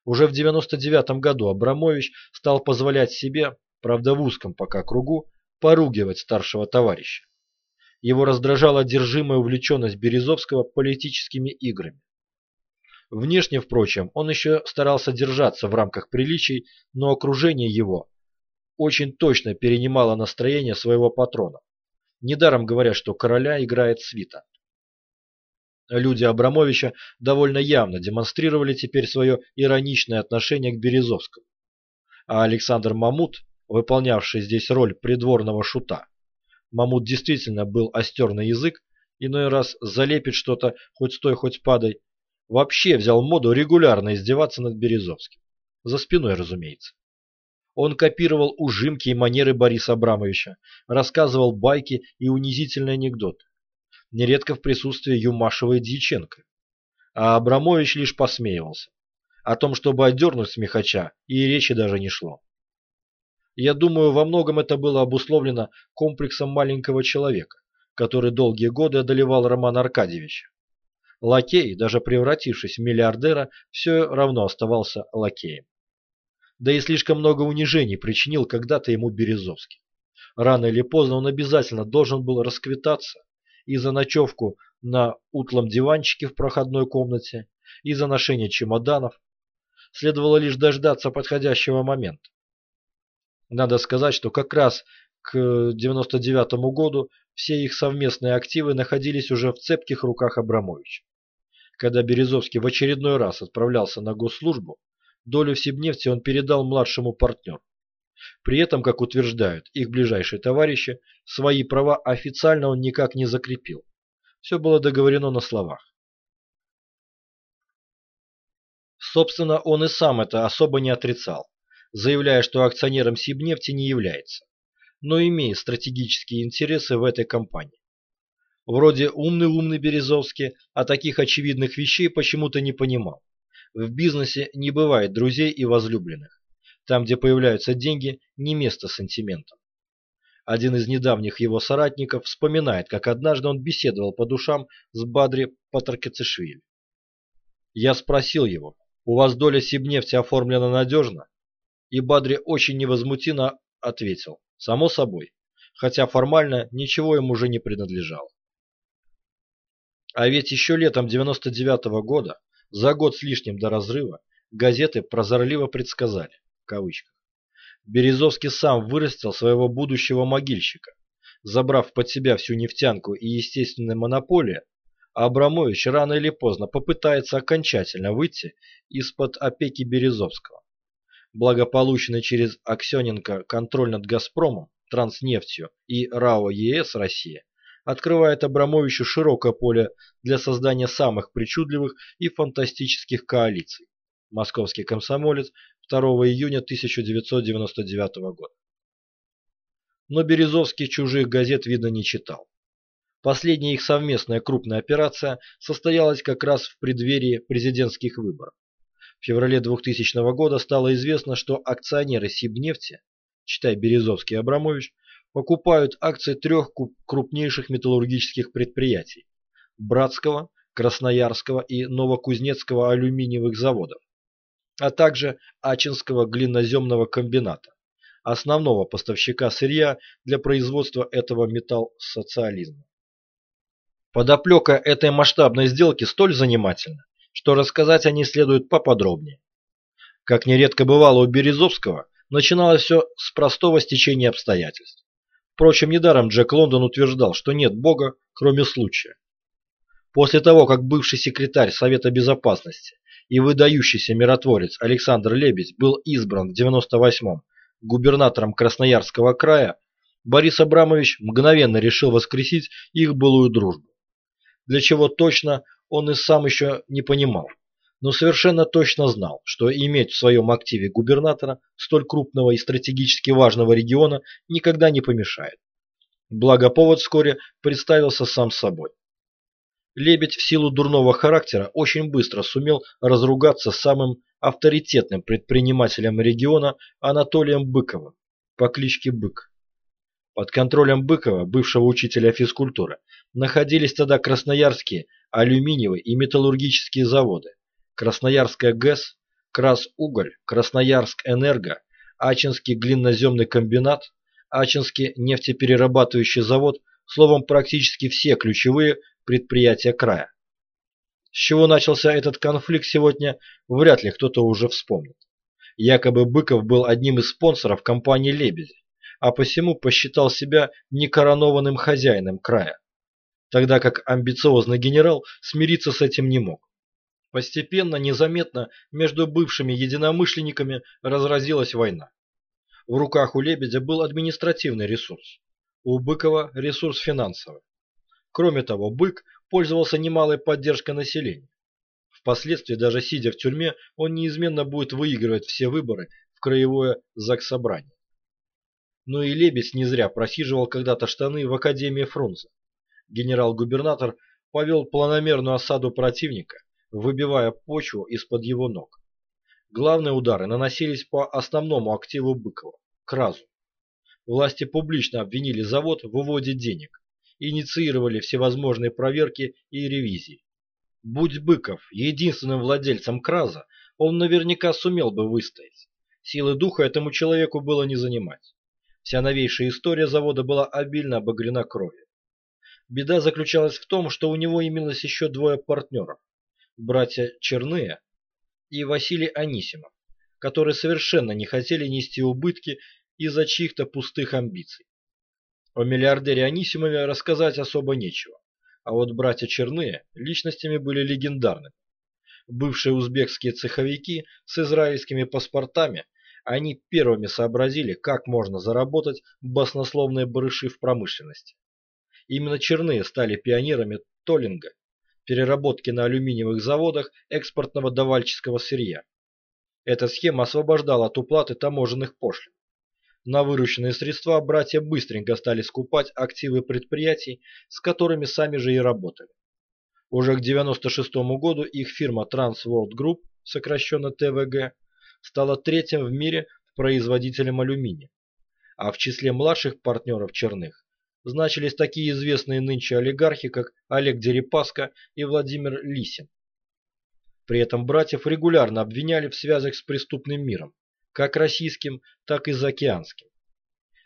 Уже в 99 году Абрамович стал позволять себе, правда в узком пока кругу, поругивать старшего товарища. Его раздражала одержимая увлеченность Березовского политическими играми. Внешне, впрочем, он еще старался держаться в рамках приличий, но окружение его очень точно перенимало настроение своего патрона. Недаром говорят, что короля играет свита. Люди Абрамовича довольно явно демонстрировали теперь свое ироничное отношение к Березовскому. А Александр Мамут, выполнявший здесь роль придворного шута, Мамут действительно был остер на язык, иной раз залепит что-то хоть стой, хоть падай. Вообще взял моду регулярно издеваться над Березовским. За спиной, разумеется. Он копировал ужимки и манеры Бориса Абрамовича, рассказывал байки и унизительные анекдоты. Нередко в присутствии Юмашева и Дьяченко. А Абрамович лишь посмеивался. О том, чтобы отдернуть смехача, и речи даже не шло. Я думаю, во многом это было обусловлено комплексом маленького человека, который долгие годы одолевал Романа Аркадьевича. Лакей, даже превратившись в миллиардера, все равно оставался лакеем. Да и слишком много унижений причинил когда-то ему Березовский. Рано или поздно он обязательно должен был расквитаться и за ночевку на утлом диванчике в проходной комнате, и за ношение чемоданов. Следовало лишь дождаться подходящего момента. Надо сказать, что как раз к 99 году все их совместные активы находились уже в цепких руках Абрамовича. Когда Березовский в очередной раз отправлялся на госслужбу, долю в Сибнефти он передал младшему партнеру. При этом, как утверждают их ближайшие товарищи, свои права официально он никак не закрепил. Все было договорено на словах. Собственно, он и сам это особо не отрицал, заявляя, что акционером Сибнефти не является, но имеет стратегические интересы в этой компании. Вроде умный-умный Березовский, а таких очевидных вещей почему-то не понимал. В бизнесе не бывает друзей и возлюбленных. Там, где появляются деньги, не место сантиментам. Один из недавних его соратников вспоминает, как однажды он беседовал по душам с Бадри Патракецешвили. Я спросил его, у вас доля Сибнефти оформлена надежно? И Бадри очень невозмутимо ответил, само собой, хотя формально ничего ему уже не принадлежало. А ведь еще летом 99 -го года, за год с лишним до разрыва, газеты прозорливо предсказали, кавычках, Березовский сам вырастил своего будущего могильщика, забрав под себя всю нефтянку и естественные монополии, Абрамович рано или поздно попытается окончательно выйти из-под опеки Березовского. Благополучный через Аксененко контроль над «Газпромом», Транснефтью и РАО ЕС «Россия» открывает Абрамовичу широкое поле для создания самых причудливых и фантастических коалиций. Московский комсомолец 2 июня 1999 года. Но Березовский чужих газет, видно, не читал. Последняя их совместная крупная операция состоялась как раз в преддверии президентских выборов. В феврале 2000 года стало известно, что акционеры Сибнефти, читай Березовский и Абрамович, покупают акции трех крупнейших металлургических предприятий – Братского, Красноярского и Новокузнецкого алюминиевых заводов, а также Ачинского глиноземного комбината, основного поставщика сырья для производства этого металлсоциализма. Подоплека этой масштабной сделки столь занимательна, что рассказать о ней следует поподробнее. Как нередко бывало у Березовского, начиналось все с простого стечения обстоятельств. Впрочем, недаром Джек Лондон утверждал, что нет Бога, кроме случая. После того, как бывший секретарь Совета Безопасности и выдающийся миротворец Александр Лебедь был избран в 98-м губернатором Красноярского края, Борис Абрамович мгновенно решил воскресить их былую дружбу. Для чего точно он и сам еще не понимал, но совершенно точно знал, что иметь в своем активе губернатора столь крупного и стратегически важного региона никогда не помешает. Благо повод вскоре представился сам собой. Лебедь в силу дурного характера очень быстро сумел разругаться с самым авторитетным предпринимателем региона Анатолием Быковым по кличке Бык. Под контролем Быкова, бывшего учителя физкультуры, находились тогда красноярские алюминиевые и металлургические заводы, Красноярская ГЭС, Красуголь, Красноярск Энерго, Ачинский глиноземный комбинат, Ачинский нефтеперерабатывающий завод, словом практически все ключевые предприятия края. С чего начался этот конфликт сегодня, вряд ли кто-то уже вспомнит. Якобы Быков был одним из спонсоров компании «Лебеди», а посему посчитал себя некоронованным хозяином края, тогда как амбициозный генерал смириться с этим не мог. Постепенно, незаметно, между бывшими единомышленниками разразилась война. В руках у Лебедя был административный ресурс, у Быкова ресурс финансовый. Кроме того, Бык пользовался немалой поддержкой населения. Впоследствии, даже сидя в тюрьме, он неизменно будет выигрывать все выборы в краевое заксобрание. Но и Лебедь не зря просиживал когда-то штаны в Академии Фрунзе. Генерал-губернатор повел планомерную осаду противника, выбивая почву из-под его ног. Главные удары наносились по основному активу Быкова – Кразу. Власти публично обвинили завод в выводе денег, инициировали всевозможные проверки и ревизии. Будь Быков единственным владельцем Краза, он наверняка сумел бы выстоять. Силы духа этому человеку было не занимать. Вся новейшая история завода была обильно обогрена кровью. Беда заключалась в том, что у него имелось еще двое партнеров – братья Черные и Василий Анисимов, которые совершенно не хотели нести убытки из-за чьих-то пустых амбиций. О миллиардере Анисимове рассказать особо нечего, а вот братья Черные личностями были легендарными. Бывшие узбекские цеховики с израильскими паспортами, они первыми сообразили, как можно заработать баснословные барыши в промышленности. Именно Черные стали пионерами толлинга, переработки на алюминиевых заводах экспортного давальческого сырья. Эта схема освобождала от уплаты таможенных пошлин. На вырученные средства братья быстренько стали скупать активы предприятий, с которыми сами же и работали. Уже к 1996 году их фирма Trans World Group, сокращенно ТВГ, стала третьим в мире производителем алюминия. А в числе младших партнеров Черных значились такие известные нынче олигархи, как Олег Дерипаска и Владимир Лисин. При этом братьев регулярно обвиняли в связях с преступным миром, как российским, так и заокеанским.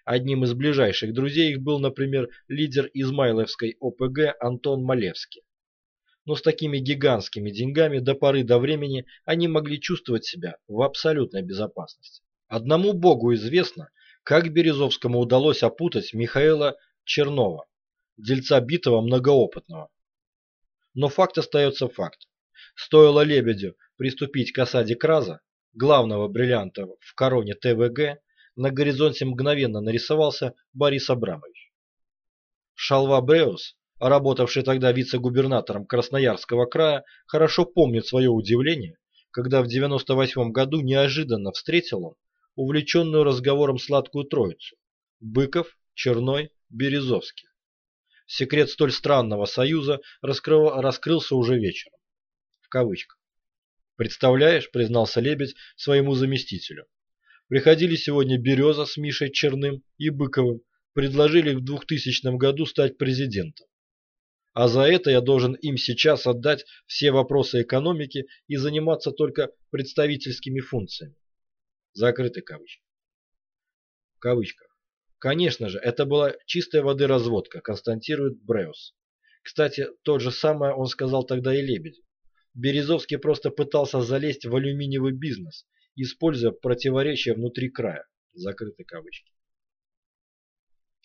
Одним из ближайших друзей их был, например, лидер Измайловской ОПГ Антон Малевский. Но с такими гигантскими деньгами до поры до времени они могли чувствовать себя в абсолютной безопасности. Одному богу известно, как Березовскому удалось опутать Михаила Чернова, дельца битого многоопытного. Но факт остается фактом. Стоило Лебедю приступить к осаде Краза, главного бриллианта в короне ТВГ, на горизонте мгновенно нарисовался Борис Абрамович. Шалва Бреус, работавший тогда вице-губернатором Красноярского края, хорошо помнит свое удивление, когда в 98 году неожиданно встретил он увлеченную разговором сладкую троицу – Быков, Черной, Березовский. Секрет столь странного союза раскрыл, раскрылся уже вечером. В кавычках. «Представляешь», — признался Лебедь своему заместителю. «Приходили сегодня Береза с Мишей Черным и Быковым, предложили в 2000 году стать президентом. А за это я должен им сейчас отдать все вопросы экономики и заниматься только представительскими функциями». Закрыты кавычки. В. Конечно же, это была чистой воды разводка, констатирует Бреус. Кстати, то же самое он сказал тогда и Лебедю. Березовский просто пытался залезть в алюминиевый бизнес, используя противоречия внутри края. Закрыты кавычки.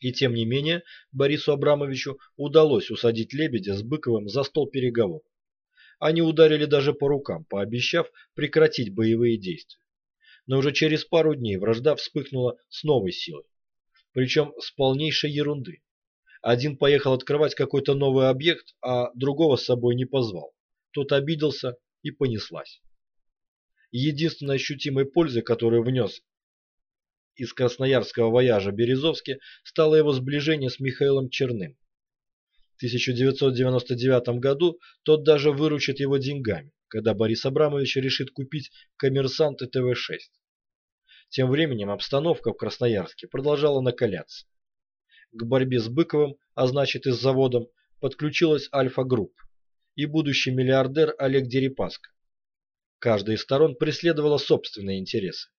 И тем не менее, Борису Абрамовичу удалось усадить Лебедя с Быковым за стол переговоров. Они ударили даже по рукам, пообещав прекратить боевые действия. Но уже через пару дней вражда вспыхнула с новой силой причем с полнейшей ерунды. Один поехал открывать какой-то новый объект, а другого с собой не позвал. Тот обиделся и понеслась. Единственной ощутимой пользой, которую внес из красноярского вояжа Березовский, стало его сближение с Михаилом Черным. В 1999 году тот даже выручит его деньгами, когда Борис Абрамович решит купить «Коммерсант» и ТВ-6. Тем временем обстановка в Красноярске продолжала накаляться. К борьбе с Быковым, а значит и с заводом, подключилась Альфа-групп и будущий миллиардер Олег Дерипаска. Каждая из сторон преследовала собственные интересы.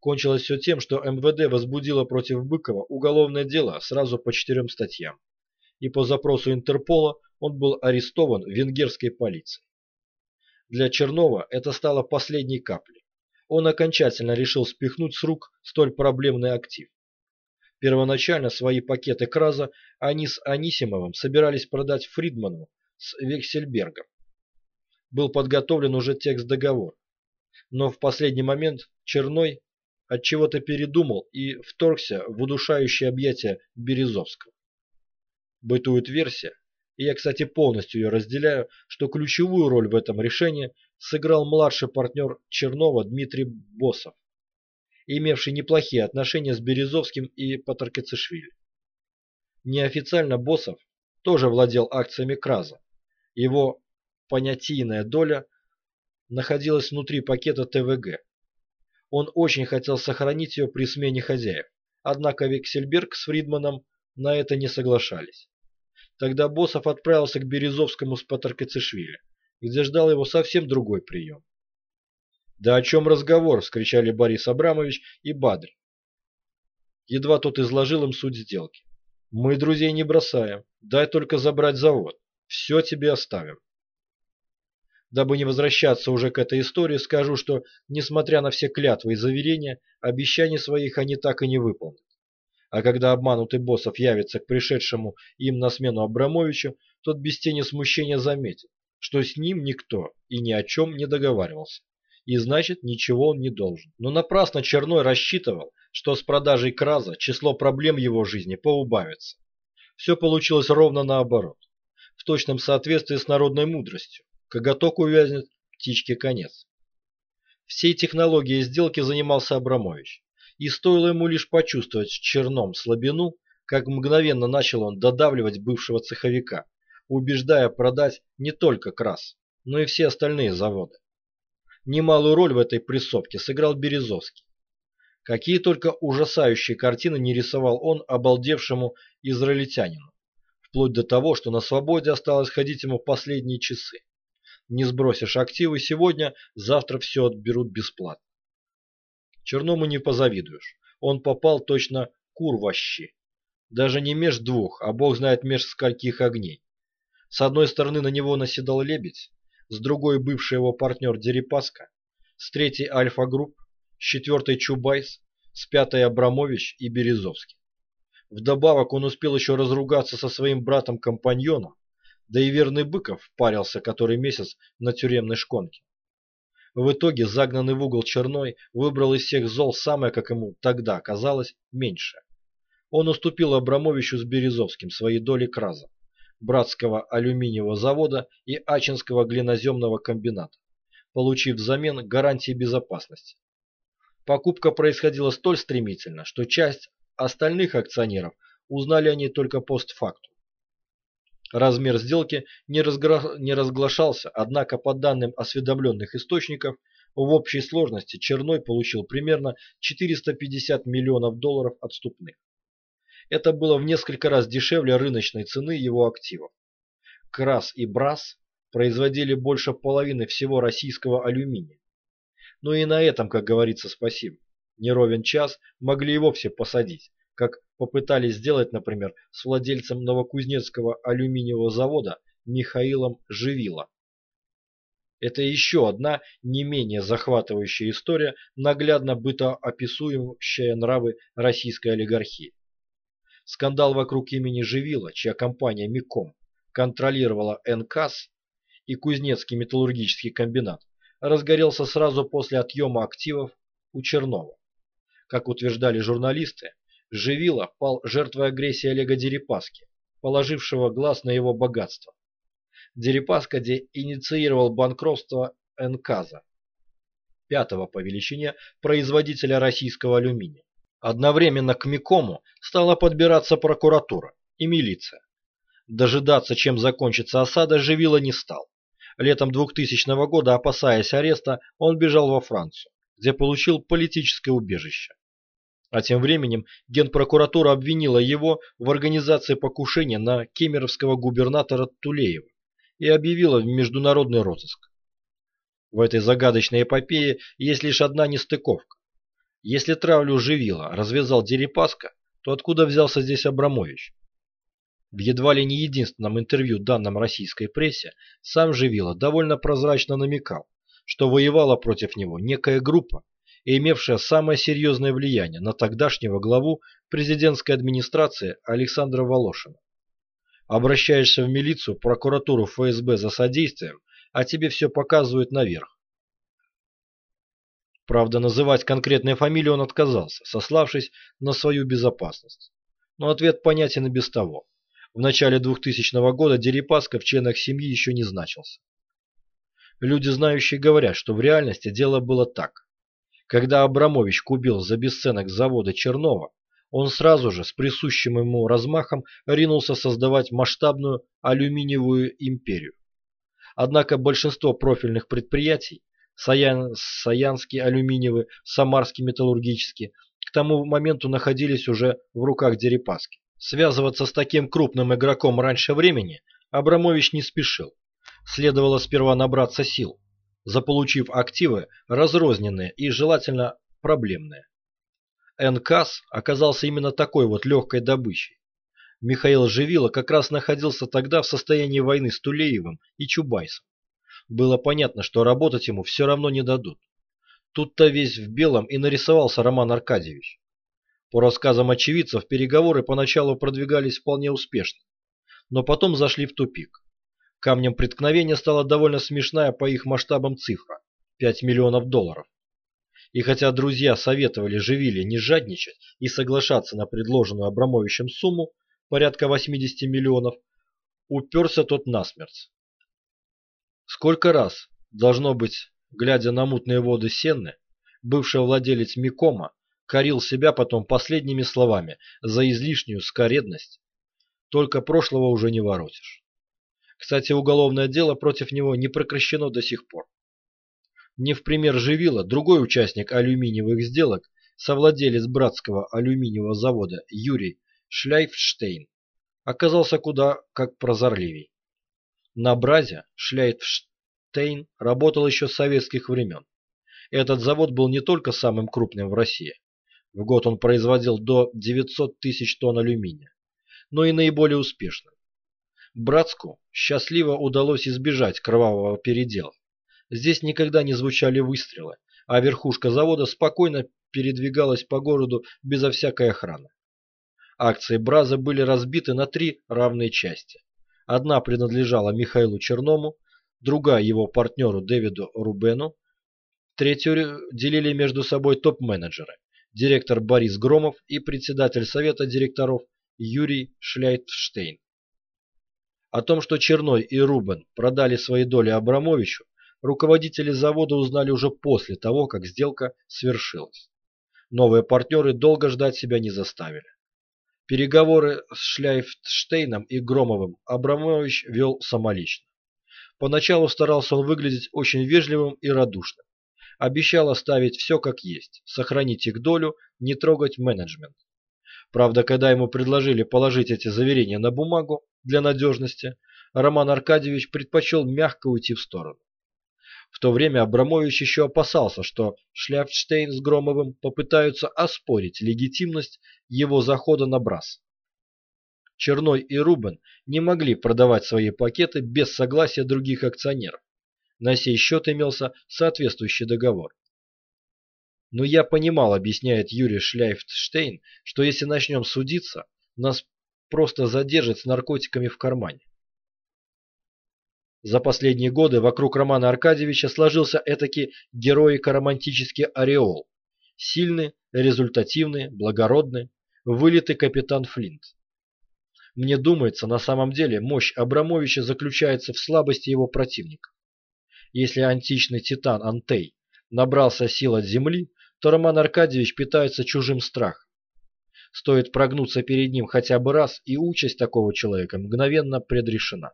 Кончилось все тем, что МВД возбудило против Быкова уголовное дело сразу по четырем статьям. И по запросу Интерпола он был арестован венгерской полицией. Для Чернова это стало последней каплей он окончательно решил спихнуть с рук столь проблемный актив. Первоначально свои пакеты Краза они с Анисимовым собирались продать Фридману с Вексельбергом. Был подготовлен уже текст договора. Но в последний момент Черной от чего то передумал и вторгся в удушающее объятия Березовского. Бытует версия, и я, кстати, полностью ее разделяю, что ключевую роль в этом решении сыграл младший партнер Чернова Дмитрий Босов, имевший неплохие отношения с Березовским и Патркецешвили. Неофициально Босов тоже владел акциями Краза. Его понятийная доля находилась внутри пакета ТВГ. Он очень хотел сохранить ее при смене хозяев, однако Вексельберг с Фридманом на это не соглашались. Тогда Босов отправился к Березовскому с Патркецешвили где ждал его совсем другой прием. «Да о чем разговор?» – вскричали Борис Абрамович и Бадрь. Едва тот изложил им суть сделки. «Мы друзей не бросаем, дай только забрать завод, все тебе оставим». Дабы не возвращаться уже к этой истории, скажу, что, несмотря на все клятвы и заверения, обещаний своих они так и не выполнят. А когда обманутый боссов явится к пришедшему им на смену Абрамовичу, тот без тени смущения заметит, что с ним никто и ни о чем не договаривался. И значит, ничего он не должен. Но напрасно Черной рассчитывал, что с продажей Краза число проблем его жизни поубавится. Все получилось ровно наоборот. В точном соответствии с народной мудростью. Коготок увязнет, птичке конец. Всей технологией сделки занимался Абрамович. И стоило ему лишь почувствовать черном слабину, как мгновенно начал он додавливать бывшего цеховика, убеждая продать не только Крас, но и все остальные заводы. Немалую роль в этой прессовке сыграл Березовский. Какие только ужасающие картины не рисовал он обалдевшему израильтянину, вплоть до того, что на свободе осталось ходить ему последние часы. Не сбросишь активы сегодня, завтра все отберут бесплатно. Черному не позавидуешь. Он попал точно кур во. Даже не меж двух, а бог знает меж скольких огней. С одной стороны на него наседал лебедь, с другой бывший его партнер Дерипаска, с третьей Альфа-групп, с четвертой Чубайс, с пятой Абрамович и Березовский. Вдобавок он успел еще разругаться со своим братом-компаньоном, да и верный Быков парился который месяц на тюремной шконке. В итоге загнанный в угол Черной выбрал из всех зол самое, как ему тогда казалось, меньшее. Он уступил Абрамовичу с Березовским свои доли Краза, Братского алюминиевого завода и Ачинского глиноземного комбината, получив взамен гарантии безопасности. Покупка происходила столь стремительно, что часть остальных акционеров узнали они только постфактум. Размер сделки не, разгра... не разглашался, однако по данным осведомленных источников, в общей сложности Черной получил примерно 450 миллионов долларов отступных. Это было в несколько раз дешевле рыночной цены его активов. Крас и Брас производили больше половины всего российского алюминия. Но и на этом, как говорится, спасибо. Не ровен час могли и вовсе посадить, как попытались сделать, например, с владельцем Новокузнецкого алюминиевого завода Михаилом Живило. Это еще одна не менее захватывающая история, наглядно бытоописующая нравы российской олигархии. Скандал вокруг имени Живила, чья компания МИКОМ контролировала НКАС и Кузнецкий металлургический комбинат, разгорелся сразу после отъема активов у Чернова. Как утверждали журналисты, Живила пал жертвой агрессии Олега Дерипаски, положившего глаз на его богатство. Дерипаска де инициировал банкротство Энказа, пятого по величине производителя российского алюминия. Одновременно к Микому стала подбираться прокуратура и милиция. Дожидаться, чем закончится осада, Живила не стал. Летом 2000 года, опасаясь ареста, он бежал во Францию, где получил политическое убежище. А тем временем Генпрокуратура обвинила его в организации покушения на кемеровского губернатора Тулеева и объявила в международный розыск. В этой загадочной эпопее есть лишь одна нестыковка. Если травлю Живила развязал Дерипаска, то откуда взялся здесь Абрамович? В едва ли не единственном интервью данном российской прессе сам Живила довольно прозрачно намекал, что воевала против него некая группа, и имевшая самое серьезное влияние на тогдашнего главу президентской администрации Александра Волошина. Обращаешься в милицию, прокуратуру, ФСБ за содействием, а тебе все показывают наверх. Правда, называть конкретные фамилии он отказался, сославшись на свою безопасность. Но ответ понятен и без того. В начале 2000 года Дерипаска в членах семьи еще не значился. Люди, знающие, говорят, что в реальности дело было так. Когда Абрамович купил за бесценок завода Чернова, он сразу же с присущим ему размахом ринулся создавать масштабную алюминиевую империю. Однако большинство профильных предприятий Саян, Саянский алюминиевый, Самарский металлургический к тому моменту находились уже в руках Дерипаски. Связываться с таким крупным игроком раньше времени Абрамович не спешил. Следовало сперва набраться сил заполучив активы разрозненные и желательно проблемные. НКАС оказался именно такой вот легкой добычей. Михаил Живило как раз находился тогда в состоянии войны с Тулеевым и Чубайсом. Было понятно, что работать ему все равно не дадут. Тут-то весь в белом и нарисовался Роман Аркадьевич. По рассказам очевидцев, переговоры поначалу продвигались вполне успешно, но потом зашли в тупик. Камнем преткновения стала довольно смешная по их масштабам цифра – 5 миллионов долларов. И хотя друзья советовали Живиле не жадничать и соглашаться на предложенную Абрамовичем сумму, порядка 80 миллионов, уперся тот насмерть. Сколько раз, должно быть, глядя на мутные воды Сенны, бывший владелец Микома корил себя потом последними словами за излишнюю скоредность. Только прошлого уже не воротишь. Кстати, уголовное дело против него не прекращено до сих пор. Не в пример Живила, другой участник алюминиевых сделок, совладелец братского алюминиевого завода Юрий Шляйфштейн, оказался куда как прозорливей. На Бразе Шляйфштейн работал еще с советских времен. Этот завод был не только самым крупным в России. В год он производил до 900 тысяч тонн алюминия, но и наиболее успешным. Братску счастливо удалось избежать кровавого передела. Здесь никогда не звучали выстрелы, а верхушка завода спокойно передвигалась по городу безо всякой охраны. Акции Браза были разбиты на три равные части. Одна принадлежала Михаилу Черному, другая его партнеру Дэвиду Рубену, третью делили между собой топ-менеджеры, директор Борис Громов и председатель совета директоров Юрий Шляйтштейн. О том, что Черной и Рубен продали свои доли Абрамовичу, руководители завода узнали уже после того, как сделка свершилась. Новые партнеры долго ждать себя не заставили. Переговоры с Шляйфштейном и Громовым Абрамович вел самолично. Поначалу старался он выглядеть очень вежливым и радушным. Обещал оставить все как есть, сохранить их долю, не трогать менеджмент. Правда, когда ему предложили положить эти заверения на бумагу для надежности, Роман Аркадьевич предпочел мягко уйти в сторону. В то время Абрамович еще опасался, что Шляфштейн с Громовым попытаются оспорить легитимность его захода на Брас. Черной и Рубен не могли продавать свои пакеты без согласия других акционеров. На сей счет имелся соответствующий договор. Но я понимал, объясняет Юрий Шляйфштейн, что если начнем судиться, нас просто задержат с наркотиками в кармане. За последние годы вокруг Романа Аркадьевича сложился этакий героико-романтический ореол. Сильный, результативный, благородный, вылитый капитан Флинт. Мне думается, на самом деле мощь Абрамовича заключается в слабости его противника. Если античный титан Антей набрался сил от земли, то Роман Аркадьевич питается чужим страхом. Стоит прогнуться перед ним хотя бы раз, и участь такого человека мгновенно предрешена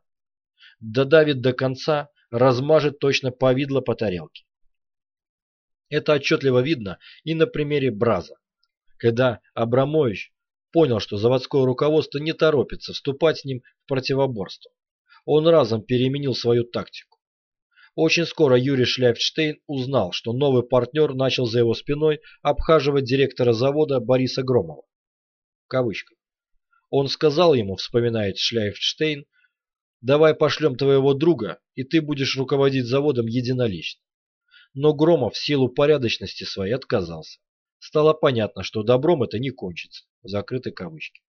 додавит до конца, размажет точно повидло по тарелке. Это отчетливо видно и на примере Браза, когда Абрамович понял, что заводское руководство не торопится вступать с ним в противоборство. Он разом переменил свою тактику. Очень скоро Юрий Шляйфштейн узнал, что новый партнер начал за его спиной обхаживать директора завода Бориса Громова. В кавычках. Он сказал ему, вспоминает Шляйфштейн, Давай пошлем твоего друга, и ты будешь руководить заводом единолично. Но Громов в силу порядочности своей отказался. Стало понятно, что добром это не кончится. Закрыты кавычки.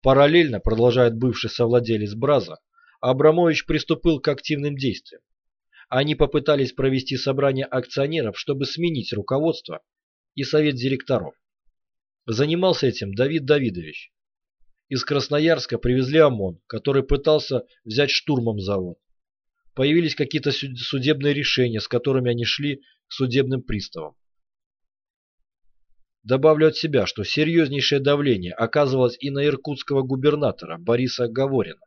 Параллельно, продолжает бывший совладелец Браза, Абрамович приступил к активным действиям. Они попытались провести собрание акционеров, чтобы сменить руководство и совет директоров. Занимался этим Давид Давидович, из Красноярска привезли ОМОН, который пытался взять штурмом завод. Появились какие-то судебные решения, с которыми они шли к судебным приставам. Добавлю от себя, что серьезнейшее давление оказывалось и на иркутского губернатора Бориса Говорина.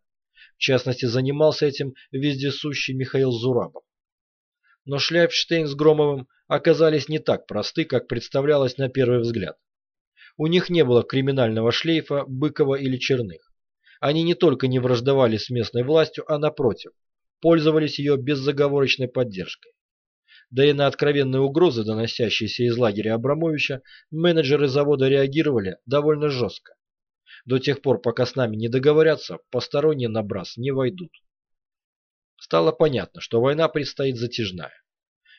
В частности, занимался этим вездесущий Михаил Зурабов. Но Шляпштейн с Громовым оказались не так просты, как представлялось на первый взгляд. У них не было криминального шлейфа Быкова или Черных. Они не только не враждовали с местной властью, а напротив, пользовались ее беззаговорочной поддержкой. Да и на откровенные угрозы, доносящиеся из лагеря Абрамовича, менеджеры завода реагировали довольно жестко. До тех пор, пока с нами не договорятся, посторонние на брас не войдут. Стало понятно, что война предстоит затяжная.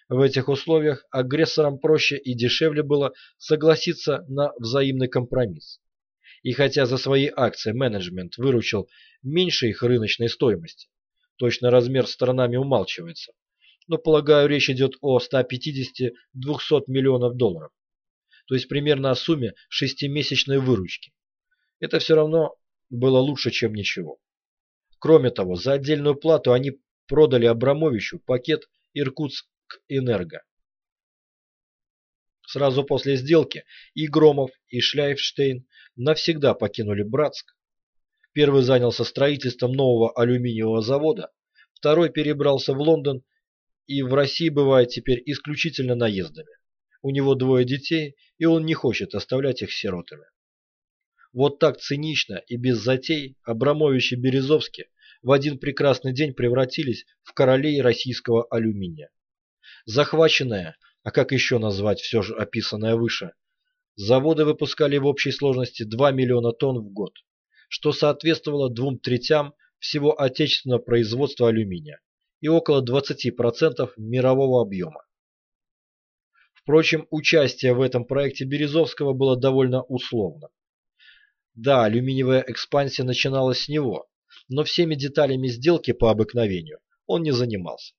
В этих условиях агрессорам проще и дешевле было согласиться на взаимный компромисс. И хотя за свои акции менеджмент выручил меньше их рыночной стоимости, точно размер сторонами умалчивается, но, полагаю, речь идет о 150-200 миллионов долларов, то есть примерно о сумме шестимесячной выручки. Это все равно было лучше, чем ничего. Кроме того, за отдельную плату они продали Абрамовичу пакет Иркутск-Энерго. Сразу после сделки и Громов, и Шляйфштейн навсегда покинули Братск. Первый занялся строительством нового алюминиевого завода, второй перебрался в Лондон и в России бывает теперь исключительно наездами. У него двое детей, и он не хочет оставлять их сиротами. Вот так цинично и без затей Абрамович и Березовский в один прекрасный день превратились в королей российского алюминия. Захваченная, а как еще назвать все же описанное выше, заводы выпускали в общей сложности 2 миллиона тонн в год, что соответствовало двум третям всего отечественного производства алюминия и около 20% мирового объема. Впрочем, участие в этом проекте Березовского было довольно условным. Да, алюминиевая экспансия начиналась с него, но всеми деталями сделки по обыкновению он не занимался,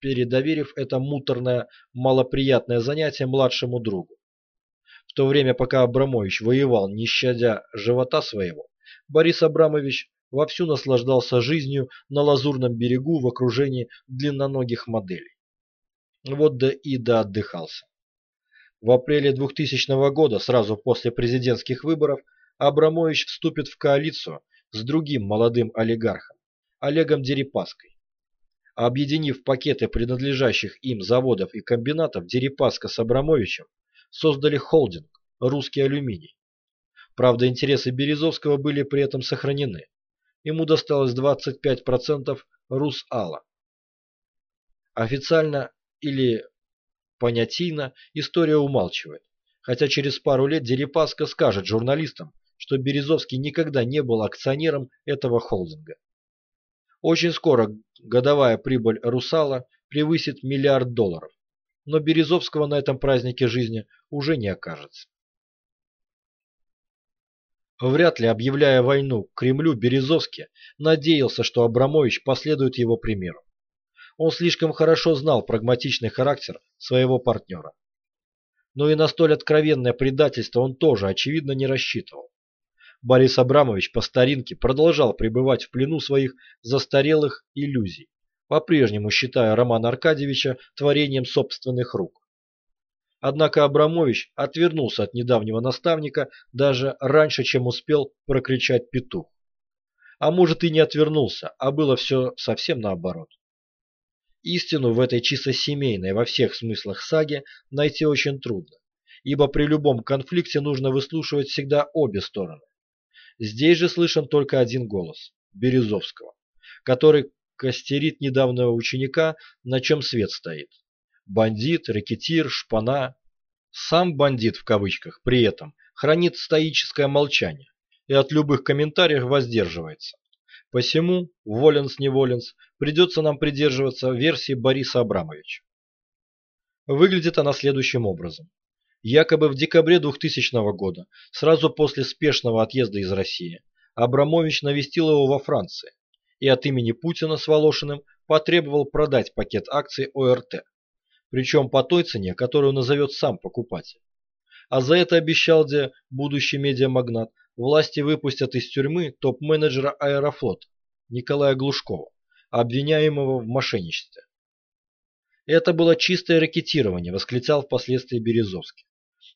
передоверив это муторное, малоприятное занятие младшему другу. В то время, пока Абрамович воевал, не щадя живота своего, Борис Абрамович вовсю наслаждался жизнью на Лазурном берегу в окружении длинноногих моделей. Вот да и да отдыхался. В апреле 2000 года, сразу после президентских выборов, Абрамович вступит в коалицию с другим молодым олигархом, Олегом Дерипаской. Объединив пакеты принадлежащих им заводов и комбинатов, Дерипаска с Абрамовичем создали холдинг «Русский алюминий». Правда, интересы Березовского были при этом сохранены. Ему досталось 25% Русала. Официально или понятийно история умалчивает, хотя через пару лет Дерипаска скажет журналистам, что Березовский никогда не был акционером этого холдинга. Очень скоро годовая прибыль «Русала» превысит миллиард долларов, но Березовского на этом празднике жизни уже не окажется. Вряд ли, объявляя войну Кремлю, Березовский надеялся, что Абрамович последует его примеру. Он слишком хорошо знал прагматичный характер своего партнера. Но и на столь откровенное предательство он тоже, очевидно, не рассчитывал. Борис Абрамович по старинке продолжал пребывать в плену своих застарелых иллюзий, по-прежнему считая Романа Аркадьевича творением собственных рук. Однако Абрамович отвернулся от недавнего наставника даже раньше, чем успел прокричать петух. А может и не отвернулся, а было все совсем наоборот. Истину в этой чисто семейной во всех смыслах саге найти очень трудно, ибо при любом конфликте нужно выслушивать всегда обе стороны. Здесь же слышен только один голос – Березовского, который костерит недавнего ученика, на чем свет стоит. Бандит, рэкетир, шпана. Сам бандит в кавычках при этом хранит стоическое молчание и от любых комментариев воздерживается. Посему, воленс-неволенс, придется нам придерживаться версии Бориса Абрамовича. Выглядит она следующим образом. Якобы в декабре 2000 года, сразу после спешного отъезда из России, Абрамович навестил его во Франции и от имени Путина с Волошиным потребовал продать пакет акций ОРТ, причем по той цене, которую назовет сам покупатель. А за это обещал, где будущий медиамагнат, власти выпустят из тюрьмы топ-менеджера Аэрофлота Николая Глушкова, обвиняемого в мошенничестве. Это было чистое ракетирование, восклицал впоследствии Березовский.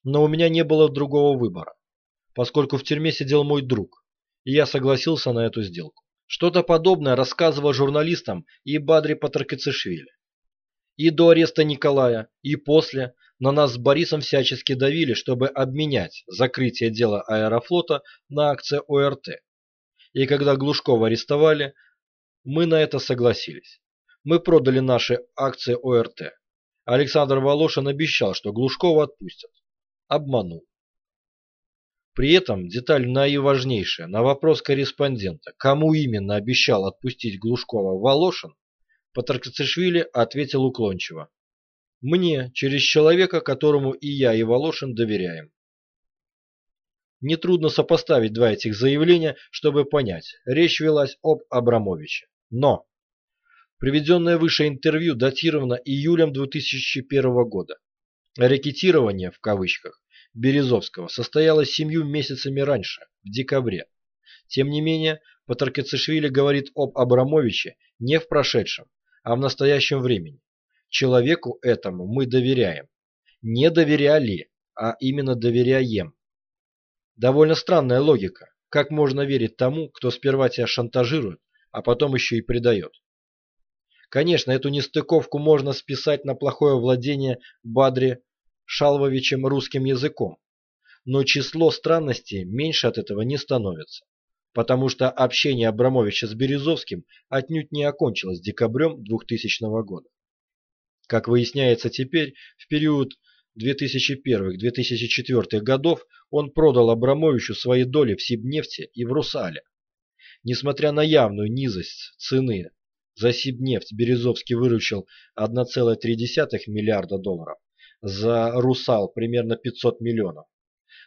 Но у меня не было другого выбора, поскольку в тюрьме сидел мой друг, и я согласился на эту сделку. Что-то подобное рассказывал журналистам и Бадри Патракицишвили. И до ареста Николая, и после на нас с Борисом всячески давили, чтобы обменять закрытие дела аэрофлота на акции ОРТ. И когда Глушкова арестовали, мы на это согласились. Мы продали наши акции ОРТ. Александр Волошин обещал, что Глушкова отпустят обманул. При этом деталь наиважнейшая. На вопрос корреспондента, кому именно обещал отпустить Глушкова Волошин, Патаркацишвили ответил уклончиво. Мне, через человека, которому и я, и Волошин доверяем. Нетрудно сопоставить два этих заявления, чтобы понять, речь велась об Абрамовиче. Но приведенное выше интервью датировано июлем 2001 года. Рекетирование, в кавычках, Березовского состоялось семью месяцами раньше, в декабре. Тем не менее, Патаркацишвили говорит об Абрамовиче не в прошедшем, а в настоящем времени. Человеку этому мы доверяем. Не доверяли, а именно доверяем. Довольно странная логика. Как можно верить тому, кто сперва тебя шантажирует, а потом еще и предает? Конечно, эту нестыковку можно списать на плохое владение Бадри Шалвовичем русским языком, но число странностей меньше от этого не становится, потому что общение Абрамовича с Березовским отнюдь не окончилось декабрем 2000 года. Как выясняется теперь, в период 2001-2004 годов он продал Абрамовичу свои доли в Сибнефти и в Русале. Несмотря на явную низость цены, за Сибнефть Березовский выручил 1,3 миллиарда долларов, за Русал примерно 500 миллионов.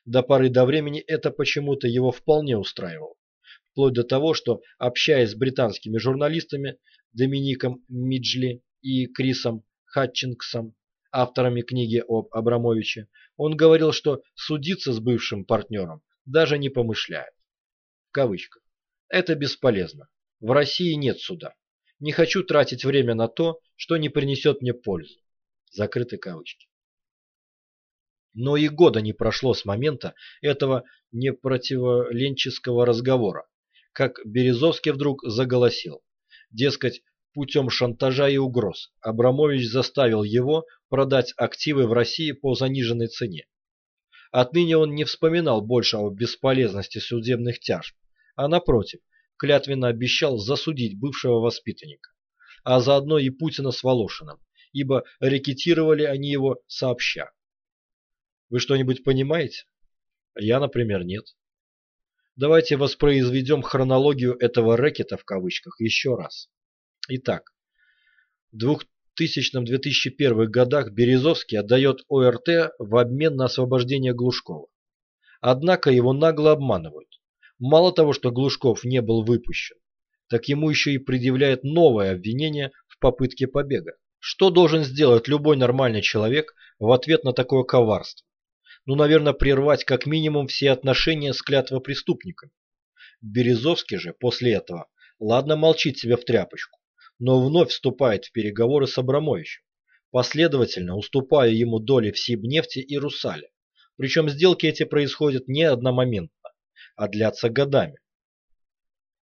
До поры до времени это почему-то его вполне устраивало. Вплоть до того, что, общаясь с британскими журналистами Домиником Миджли и Крисом Хатчингсом, авторами книги об Абрамовиче, он говорил, что судиться с бывшим партнером даже не помышляет. В кавычках. Это бесполезно. В России нет суда. Не хочу тратить время на то, что не принесет мне пользу. Закрыты кавычки. Но и года не прошло с момента этого непротиволенческого разговора, как Березовский вдруг заголосил. Дескать, путем шантажа и угроз Абрамович заставил его продать активы в России по заниженной цене. Отныне он не вспоминал больше о бесполезности судебных тяжб, а напротив, клятвенно обещал засудить бывшего воспитанника, а заодно и Путина с Волошиным, ибо рекетировали они его сообща. Вы что-нибудь понимаете? Я, например, нет. Давайте воспроизведем хронологию этого рэкета в кавычках еще раз. Итак, в 2000-2001 годах Березовский отдает ОРТ в обмен на освобождение Глушкова. Однако его нагло обманывают. Мало того, что Глушков не был выпущен, так ему еще и предъявляют новое обвинение в попытке побега. Что должен сделать любой нормальный человек в ответ на такое коварство? Ну, наверное, прервать как минимум все отношения с клятвопреступниками. Березовский же после этого, ладно молчит себе в тряпочку, но вновь вступает в переговоры с Абрамовичем, последовательно уступая ему доли в Сибнефти и Русале. Причем сделки эти происходят не одномоментно, а длятся годами.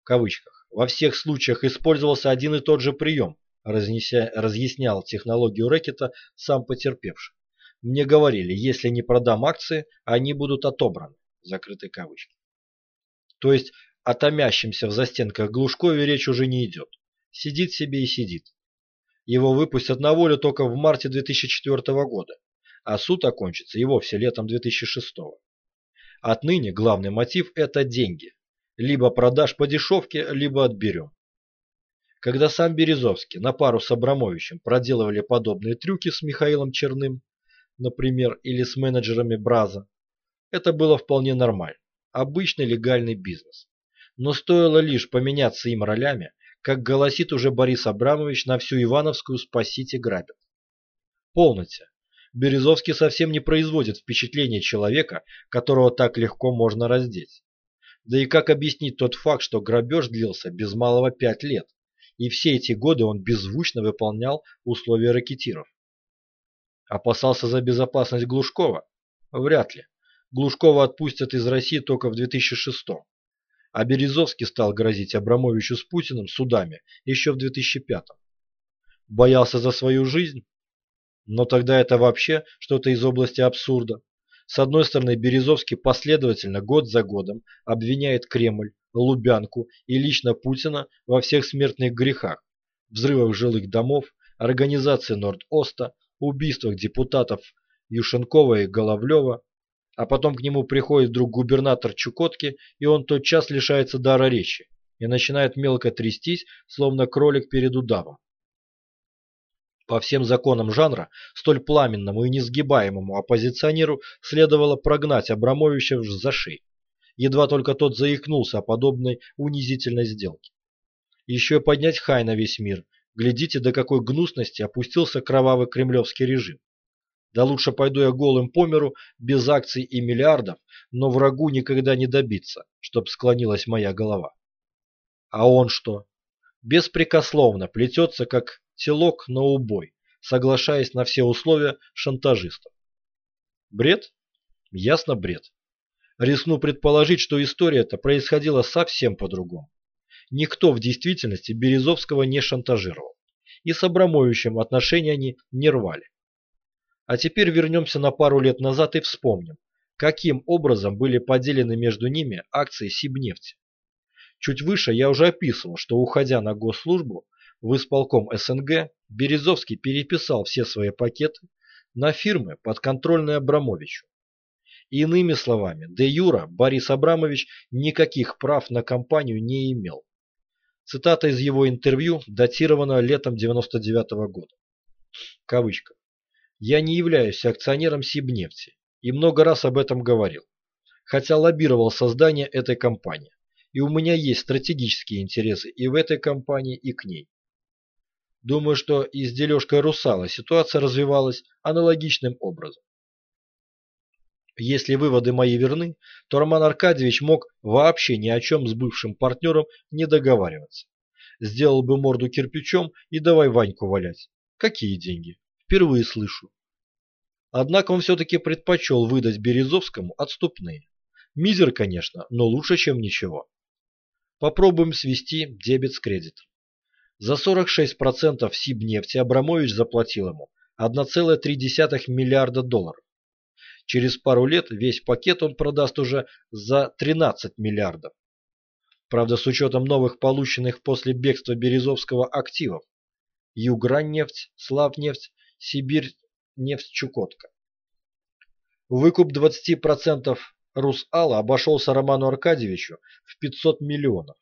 В кавычках. Во всех случаях использовался один и тот же прием, разнеся, разъяснял технологию рэкета сам потерпевший. Мне говорили, если не продам акции, они будут отобраны. Закрытые кавычки. То есть о томящемся в застенках Глушкове речь уже не идет. Сидит себе и сидит. Его выпустят на волю только в марте 2004 года, а суд окончится и вовсе летом 2006. Отныне главный мотив – это деньги. Либо продашь по дешевке, либо отберем. Когда сам Березовский на пару с Абрамовичем проделывали подобные трюки с Михаилом Черным, например, или с менеджерами Браза, это было вполне нормально. Обычный легальный бизнес. Но стоило лишь поменяться им ролями, как голосит уже Борис Абрамович на всю Ивановскую «спасите, грабят». Полноте. Березовский совсем не производит впечатления человека, которого так легко можно раздеть. Да и как объяснить тот факт, что грабеж длился без малого пять лет, и все эти годы он беззвучно выполнял условия ракетиров? Опасался за безопасность Глушкова? Вряд ли. Глушкова отпустят из России только в 2006 -м а Березовский стал грозить Абрамовичу с Путиным судами еще в 2005 -м. Боялся за свою жизнь? Но тогда это вообще что-то из области абсурда. С одной стороны, Березовский последовательно год за годом обвиняет Кремль, Лубянку и лично Путина во всех смертных грехах, взрывах жилых домов, организации Норд-Оста, убийствах депутатов Юшенкова и Головлева, а потом к нему приходит вдруг губернатор Чукотки, и он тотчас лишается дара речи и начинает мелко трястись, словно кролик перед удавом. По всем законам жанра, столь пламенному и несгибаемому оппозиционеру следовало прогнать Абрамовича в зашей. Едва только тот заикнулся о подобной унизительной сделке. Еще поднять хай на весь мир. Глядите, до какой гнусности опустился кровавый кремлевский режим. Да лучше пойду я голым по миру, без акций и миллиардов, но врагу никогда не добиться, чтоб склонилась моя голова. А он что? Беспрекословно плетется, как телок на убой, соглашаясь на все условия шантажистов. Бред? Ясно бред. Рискну предположить, что история эта происходила совсем по-другому. Никто в действительности Березовского не шантажировал. И с Абрамовичем отношения они не рвали. А теперь вернемся на пару лет назад и вспомним, каким образом были поделены между ними акции Сибнефти. Чуть выше я уже описывал, что уходя на госслужбу в исполком СНГ, Березовский переписал все свои пакеты на фирмы, подконтрольные Абрамовичу. Иными словами, де юра Борис Абрамович никаких прав на компанию не имел. Цитата из его интервью, датирована летом 99 -го года. Кавычка. «Я не являюсь акционером Сибнефти и много раз об этом говорил, хотя лоббировал создание этой компании, и у меня есть стратегические интересы и в этой компании, и к ней. Думаю, что и с дележкой Русала ситуация развивалась аналогичным образом. Если выводы мои верны, то Роман Аркадьевич мог вообще ни о чем с бывшим партнером не договариваться. Сделал бы морду кирпичом и давай Ваньку валять. Какие деньги? Впервые слышу. Однако он все-таки предпочел выдать Березовскому отступные. Мизер, конечно, но лучше, чем ничего. Попробуем свести дебет с кредитом. За 46% Сибнефти Абрамович заплатил ему 1,3 миллиарда долларов. Через пару лет весь пакет он продаст уже за 13 миллиардов. Правда, с учетом новых полученных после бегства Березовского активов. Юграннефть, Славнефть, Сибирь, нефть Чукотка. Выкуп 20% Русала обошелся Роману Аркадьевичу в 500 миллионов.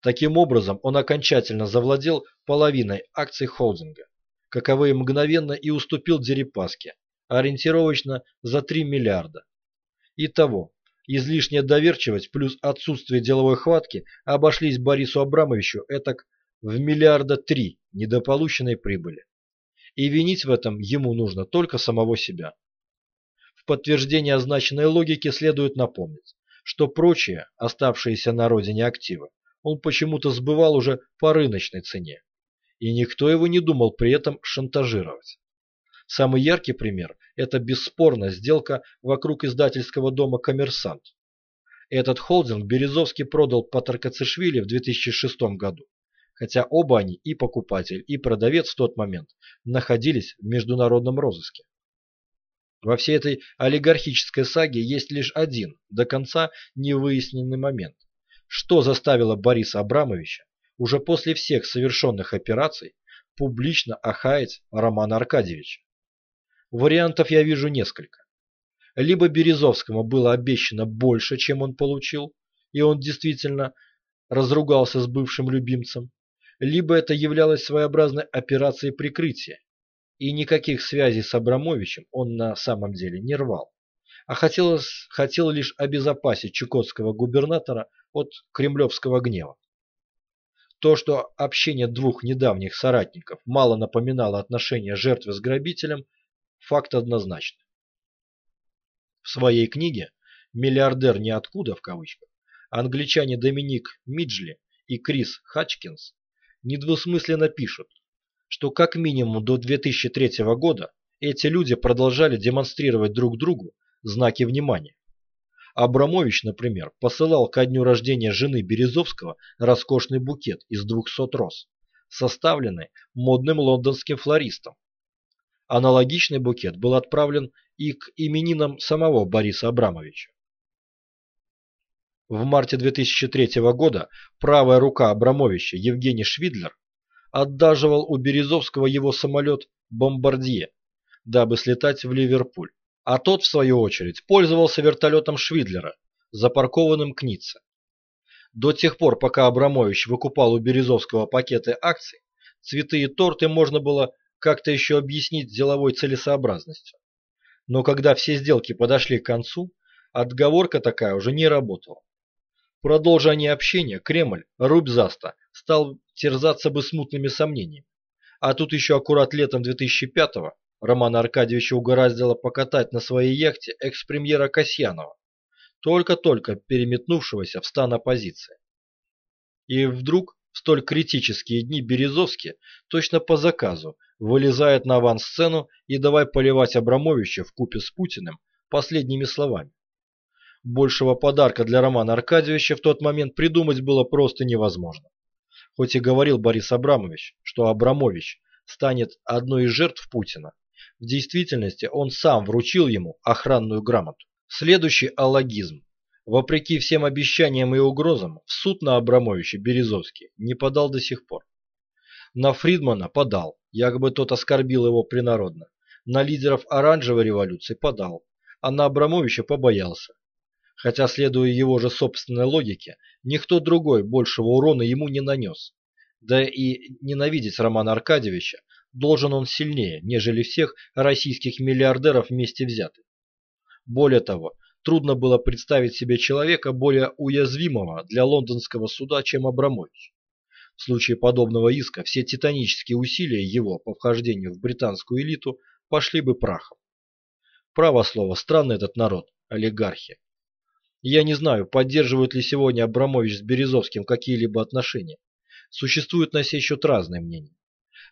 Таким образом, он окончательно завладел половиной акций холдинга, каковые мгновенно и уступил Дерипаске, ориентировочно за 3 миллиарда. Итого, излишняя доверчивость плюс отсутствие деловой хватки обошлись Борису Абрамовичу этак в миллиарда три недополученной прибыли. И винить в этом ему нужно только самого себя. В подтверждение означенной логики следует напомнить, что прочие, оставшиеся на родине активы, он почему-то сбывал уже по рыночной цене, и никто его не думал при этом шантажировать. Самый яркий пример – это бесспорно сделка вокруг издательского дома «Коммерсант». Этот холдинг Березовский продал Патаркацишвили в 2006 году, хотя оба они, и покупатель, и продавец в тот момент, находились в международном розыске. Во всей этой олигархической саге есть лишь один, до конца невыясненный момент. Что заставило Бориса Абрамовича уже после всех совершенных операций публично охаять Романа Аркадьевича? Вариантов я вижу несколько. Либо Березовскому было обещано больше, чем он получил, и он действительно разругался с бывшим любимцем, либо это являлось своеобразной операцией прикрытия, и никаких связей с Абрамовичем он на самом деле не рвал, а хотелось, хотел лишь обезопасить чукотского губернатора от кремлевского гнева. То, что общение двух недавних соратников мало напоминало отношения жертвы с грабителем, Факт однозначный. В своей книге «Миллиардер ниоткуда» в кавычках англичане Доминик Миджли и Крис Хатчкинс недвусмысленно пишут, что как минимум до 2003 года эти люди продолжали демонстрировать друг другу знаки внимания. Абрамович, например, посылал ко дню рождения жены Березовского роскошный букет из 200 роз, составленный модным лондонским флористом, Аналогичный букет был отправлен и к именинам самого Бориса Абрамовича. В марте 2003 года правая рука Абрамовича Евгений Швидлер отдаживал у Березовского его самолет «Бомбардье», дабы слетать в Ливерпуль, а тот, в свою очередь, пользовался вертолетом Швидлера, запаркованным к Ницце. До тех пор, пока Абрамович выкупал у Березовского пакеты акций, цветы и торты можно было как-то еще объяснить деловой целесообразностью. Но когда все сделки подошли к концу, отговорка такая уже не работала. Продолжение общения Кремль, рубь заста, стал терзаться бы смутными сомнениями. А тут еще аккурат летом 2005-го Романа Аркадьевича угораздило покатать на своей яхте экс-премьера Касьянова, только-только переметнувшегося в стан оппозиции. И вдруг в столь критические дни Березовский, точно по заказу, вылезает на авансцену и давай поливать Абрамовича в купе с Путиным последними словами. Большего подарка для Романа Аркадьевича в тот момент придумать было просто невозможно. Хоть и говорил Борис Абрамович, что Абрамович станет одной из жертв Путина, в действительности он сам вручил ему охранную грамоту. Следующий аллогизм. Вопреки всем обещаниям и угрозам, в суд на Абрамовича Березовский не подал до сих пор. На Фридмана подал, якобы тот оскорбил его принародно. На лидеров оранжевой революции подал, а на Абрамовича побоялся, хотя, следуя его же собственной логике, никто другой большего урона ему не нанес. Да и ненавидеть Романа Аркадьевича должен он сильнее, нежели всех российских миллиардеров вместе взятых. Более того, трудно было представить себе человека более уязвимого для лондонского суда, чем Абрамович. В случае подобного иска все титанические усилия его по вхождению в британскую элиту пошли бы прахом. Право слово, странный этот народ, олигархи. Я не знаю, поддерживают ли сегодня Абрамович с Березовским какие-либо отношения. Существуют на сей счет разные мнения.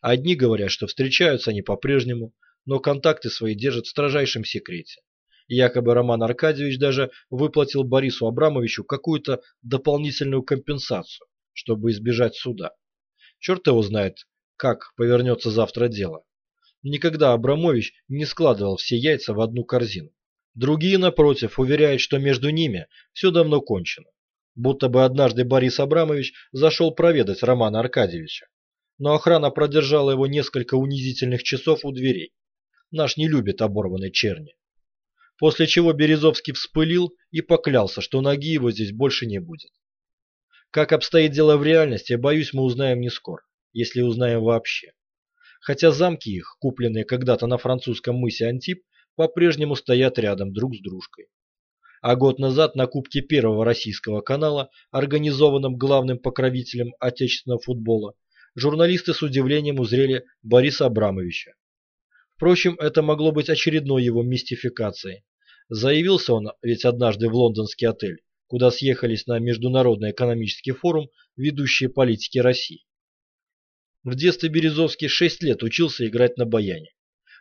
Одни говорят, что встречаются они по-прежнему, но контакты свои держат в строжайшем секрете. Якобы Роман Аркадьевич даже выплатил Борису Абрамовичу какую-то дополнительную компенсацию, чтобы избежать суда. Черт его знает, как повернется завтра дело. Никогда Абрамович не складывал все яйца в одну корзину. Другие, напротив, уверяют, что между ними все давно кончено. Будто бы однажды Борис Абрамович зашел проведать Романа Аркадьевича. Но охрана продержала его несколько унизительных часов у дверей. Наш не любит оборванной черни. После чего Березовский вспылил и поклялся, что ноги его здесь больше не будет. Как обстоит дело в реальности, боюсь, мы узнаем не скоро, если узнаем вообще. Хотя замки их, купленные когда-то на французском мысе Антип, по-прежнему стоят рядом друг с дружкой. А год назад на Кубке Первого российского канала, организованном главным покровителем отечественного футбола, журналисты с удивлением узрели Бориса Абрамовича. Впрочем, это могло быть очередной его мистификацией. Заявился он ведь однажды в лондонский отель, куда съехались на Международный экономический форум ведущие политики России. В детстве Березовский шесть лет учился играть на баяне.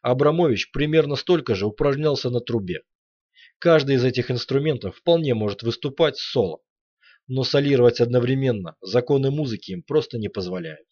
Абрамович примерно столько же упражнялся на трубе. Каждый из этих инструментов вполне может выступать соло, но солировать одновременно законы музыки им просто не позволяют.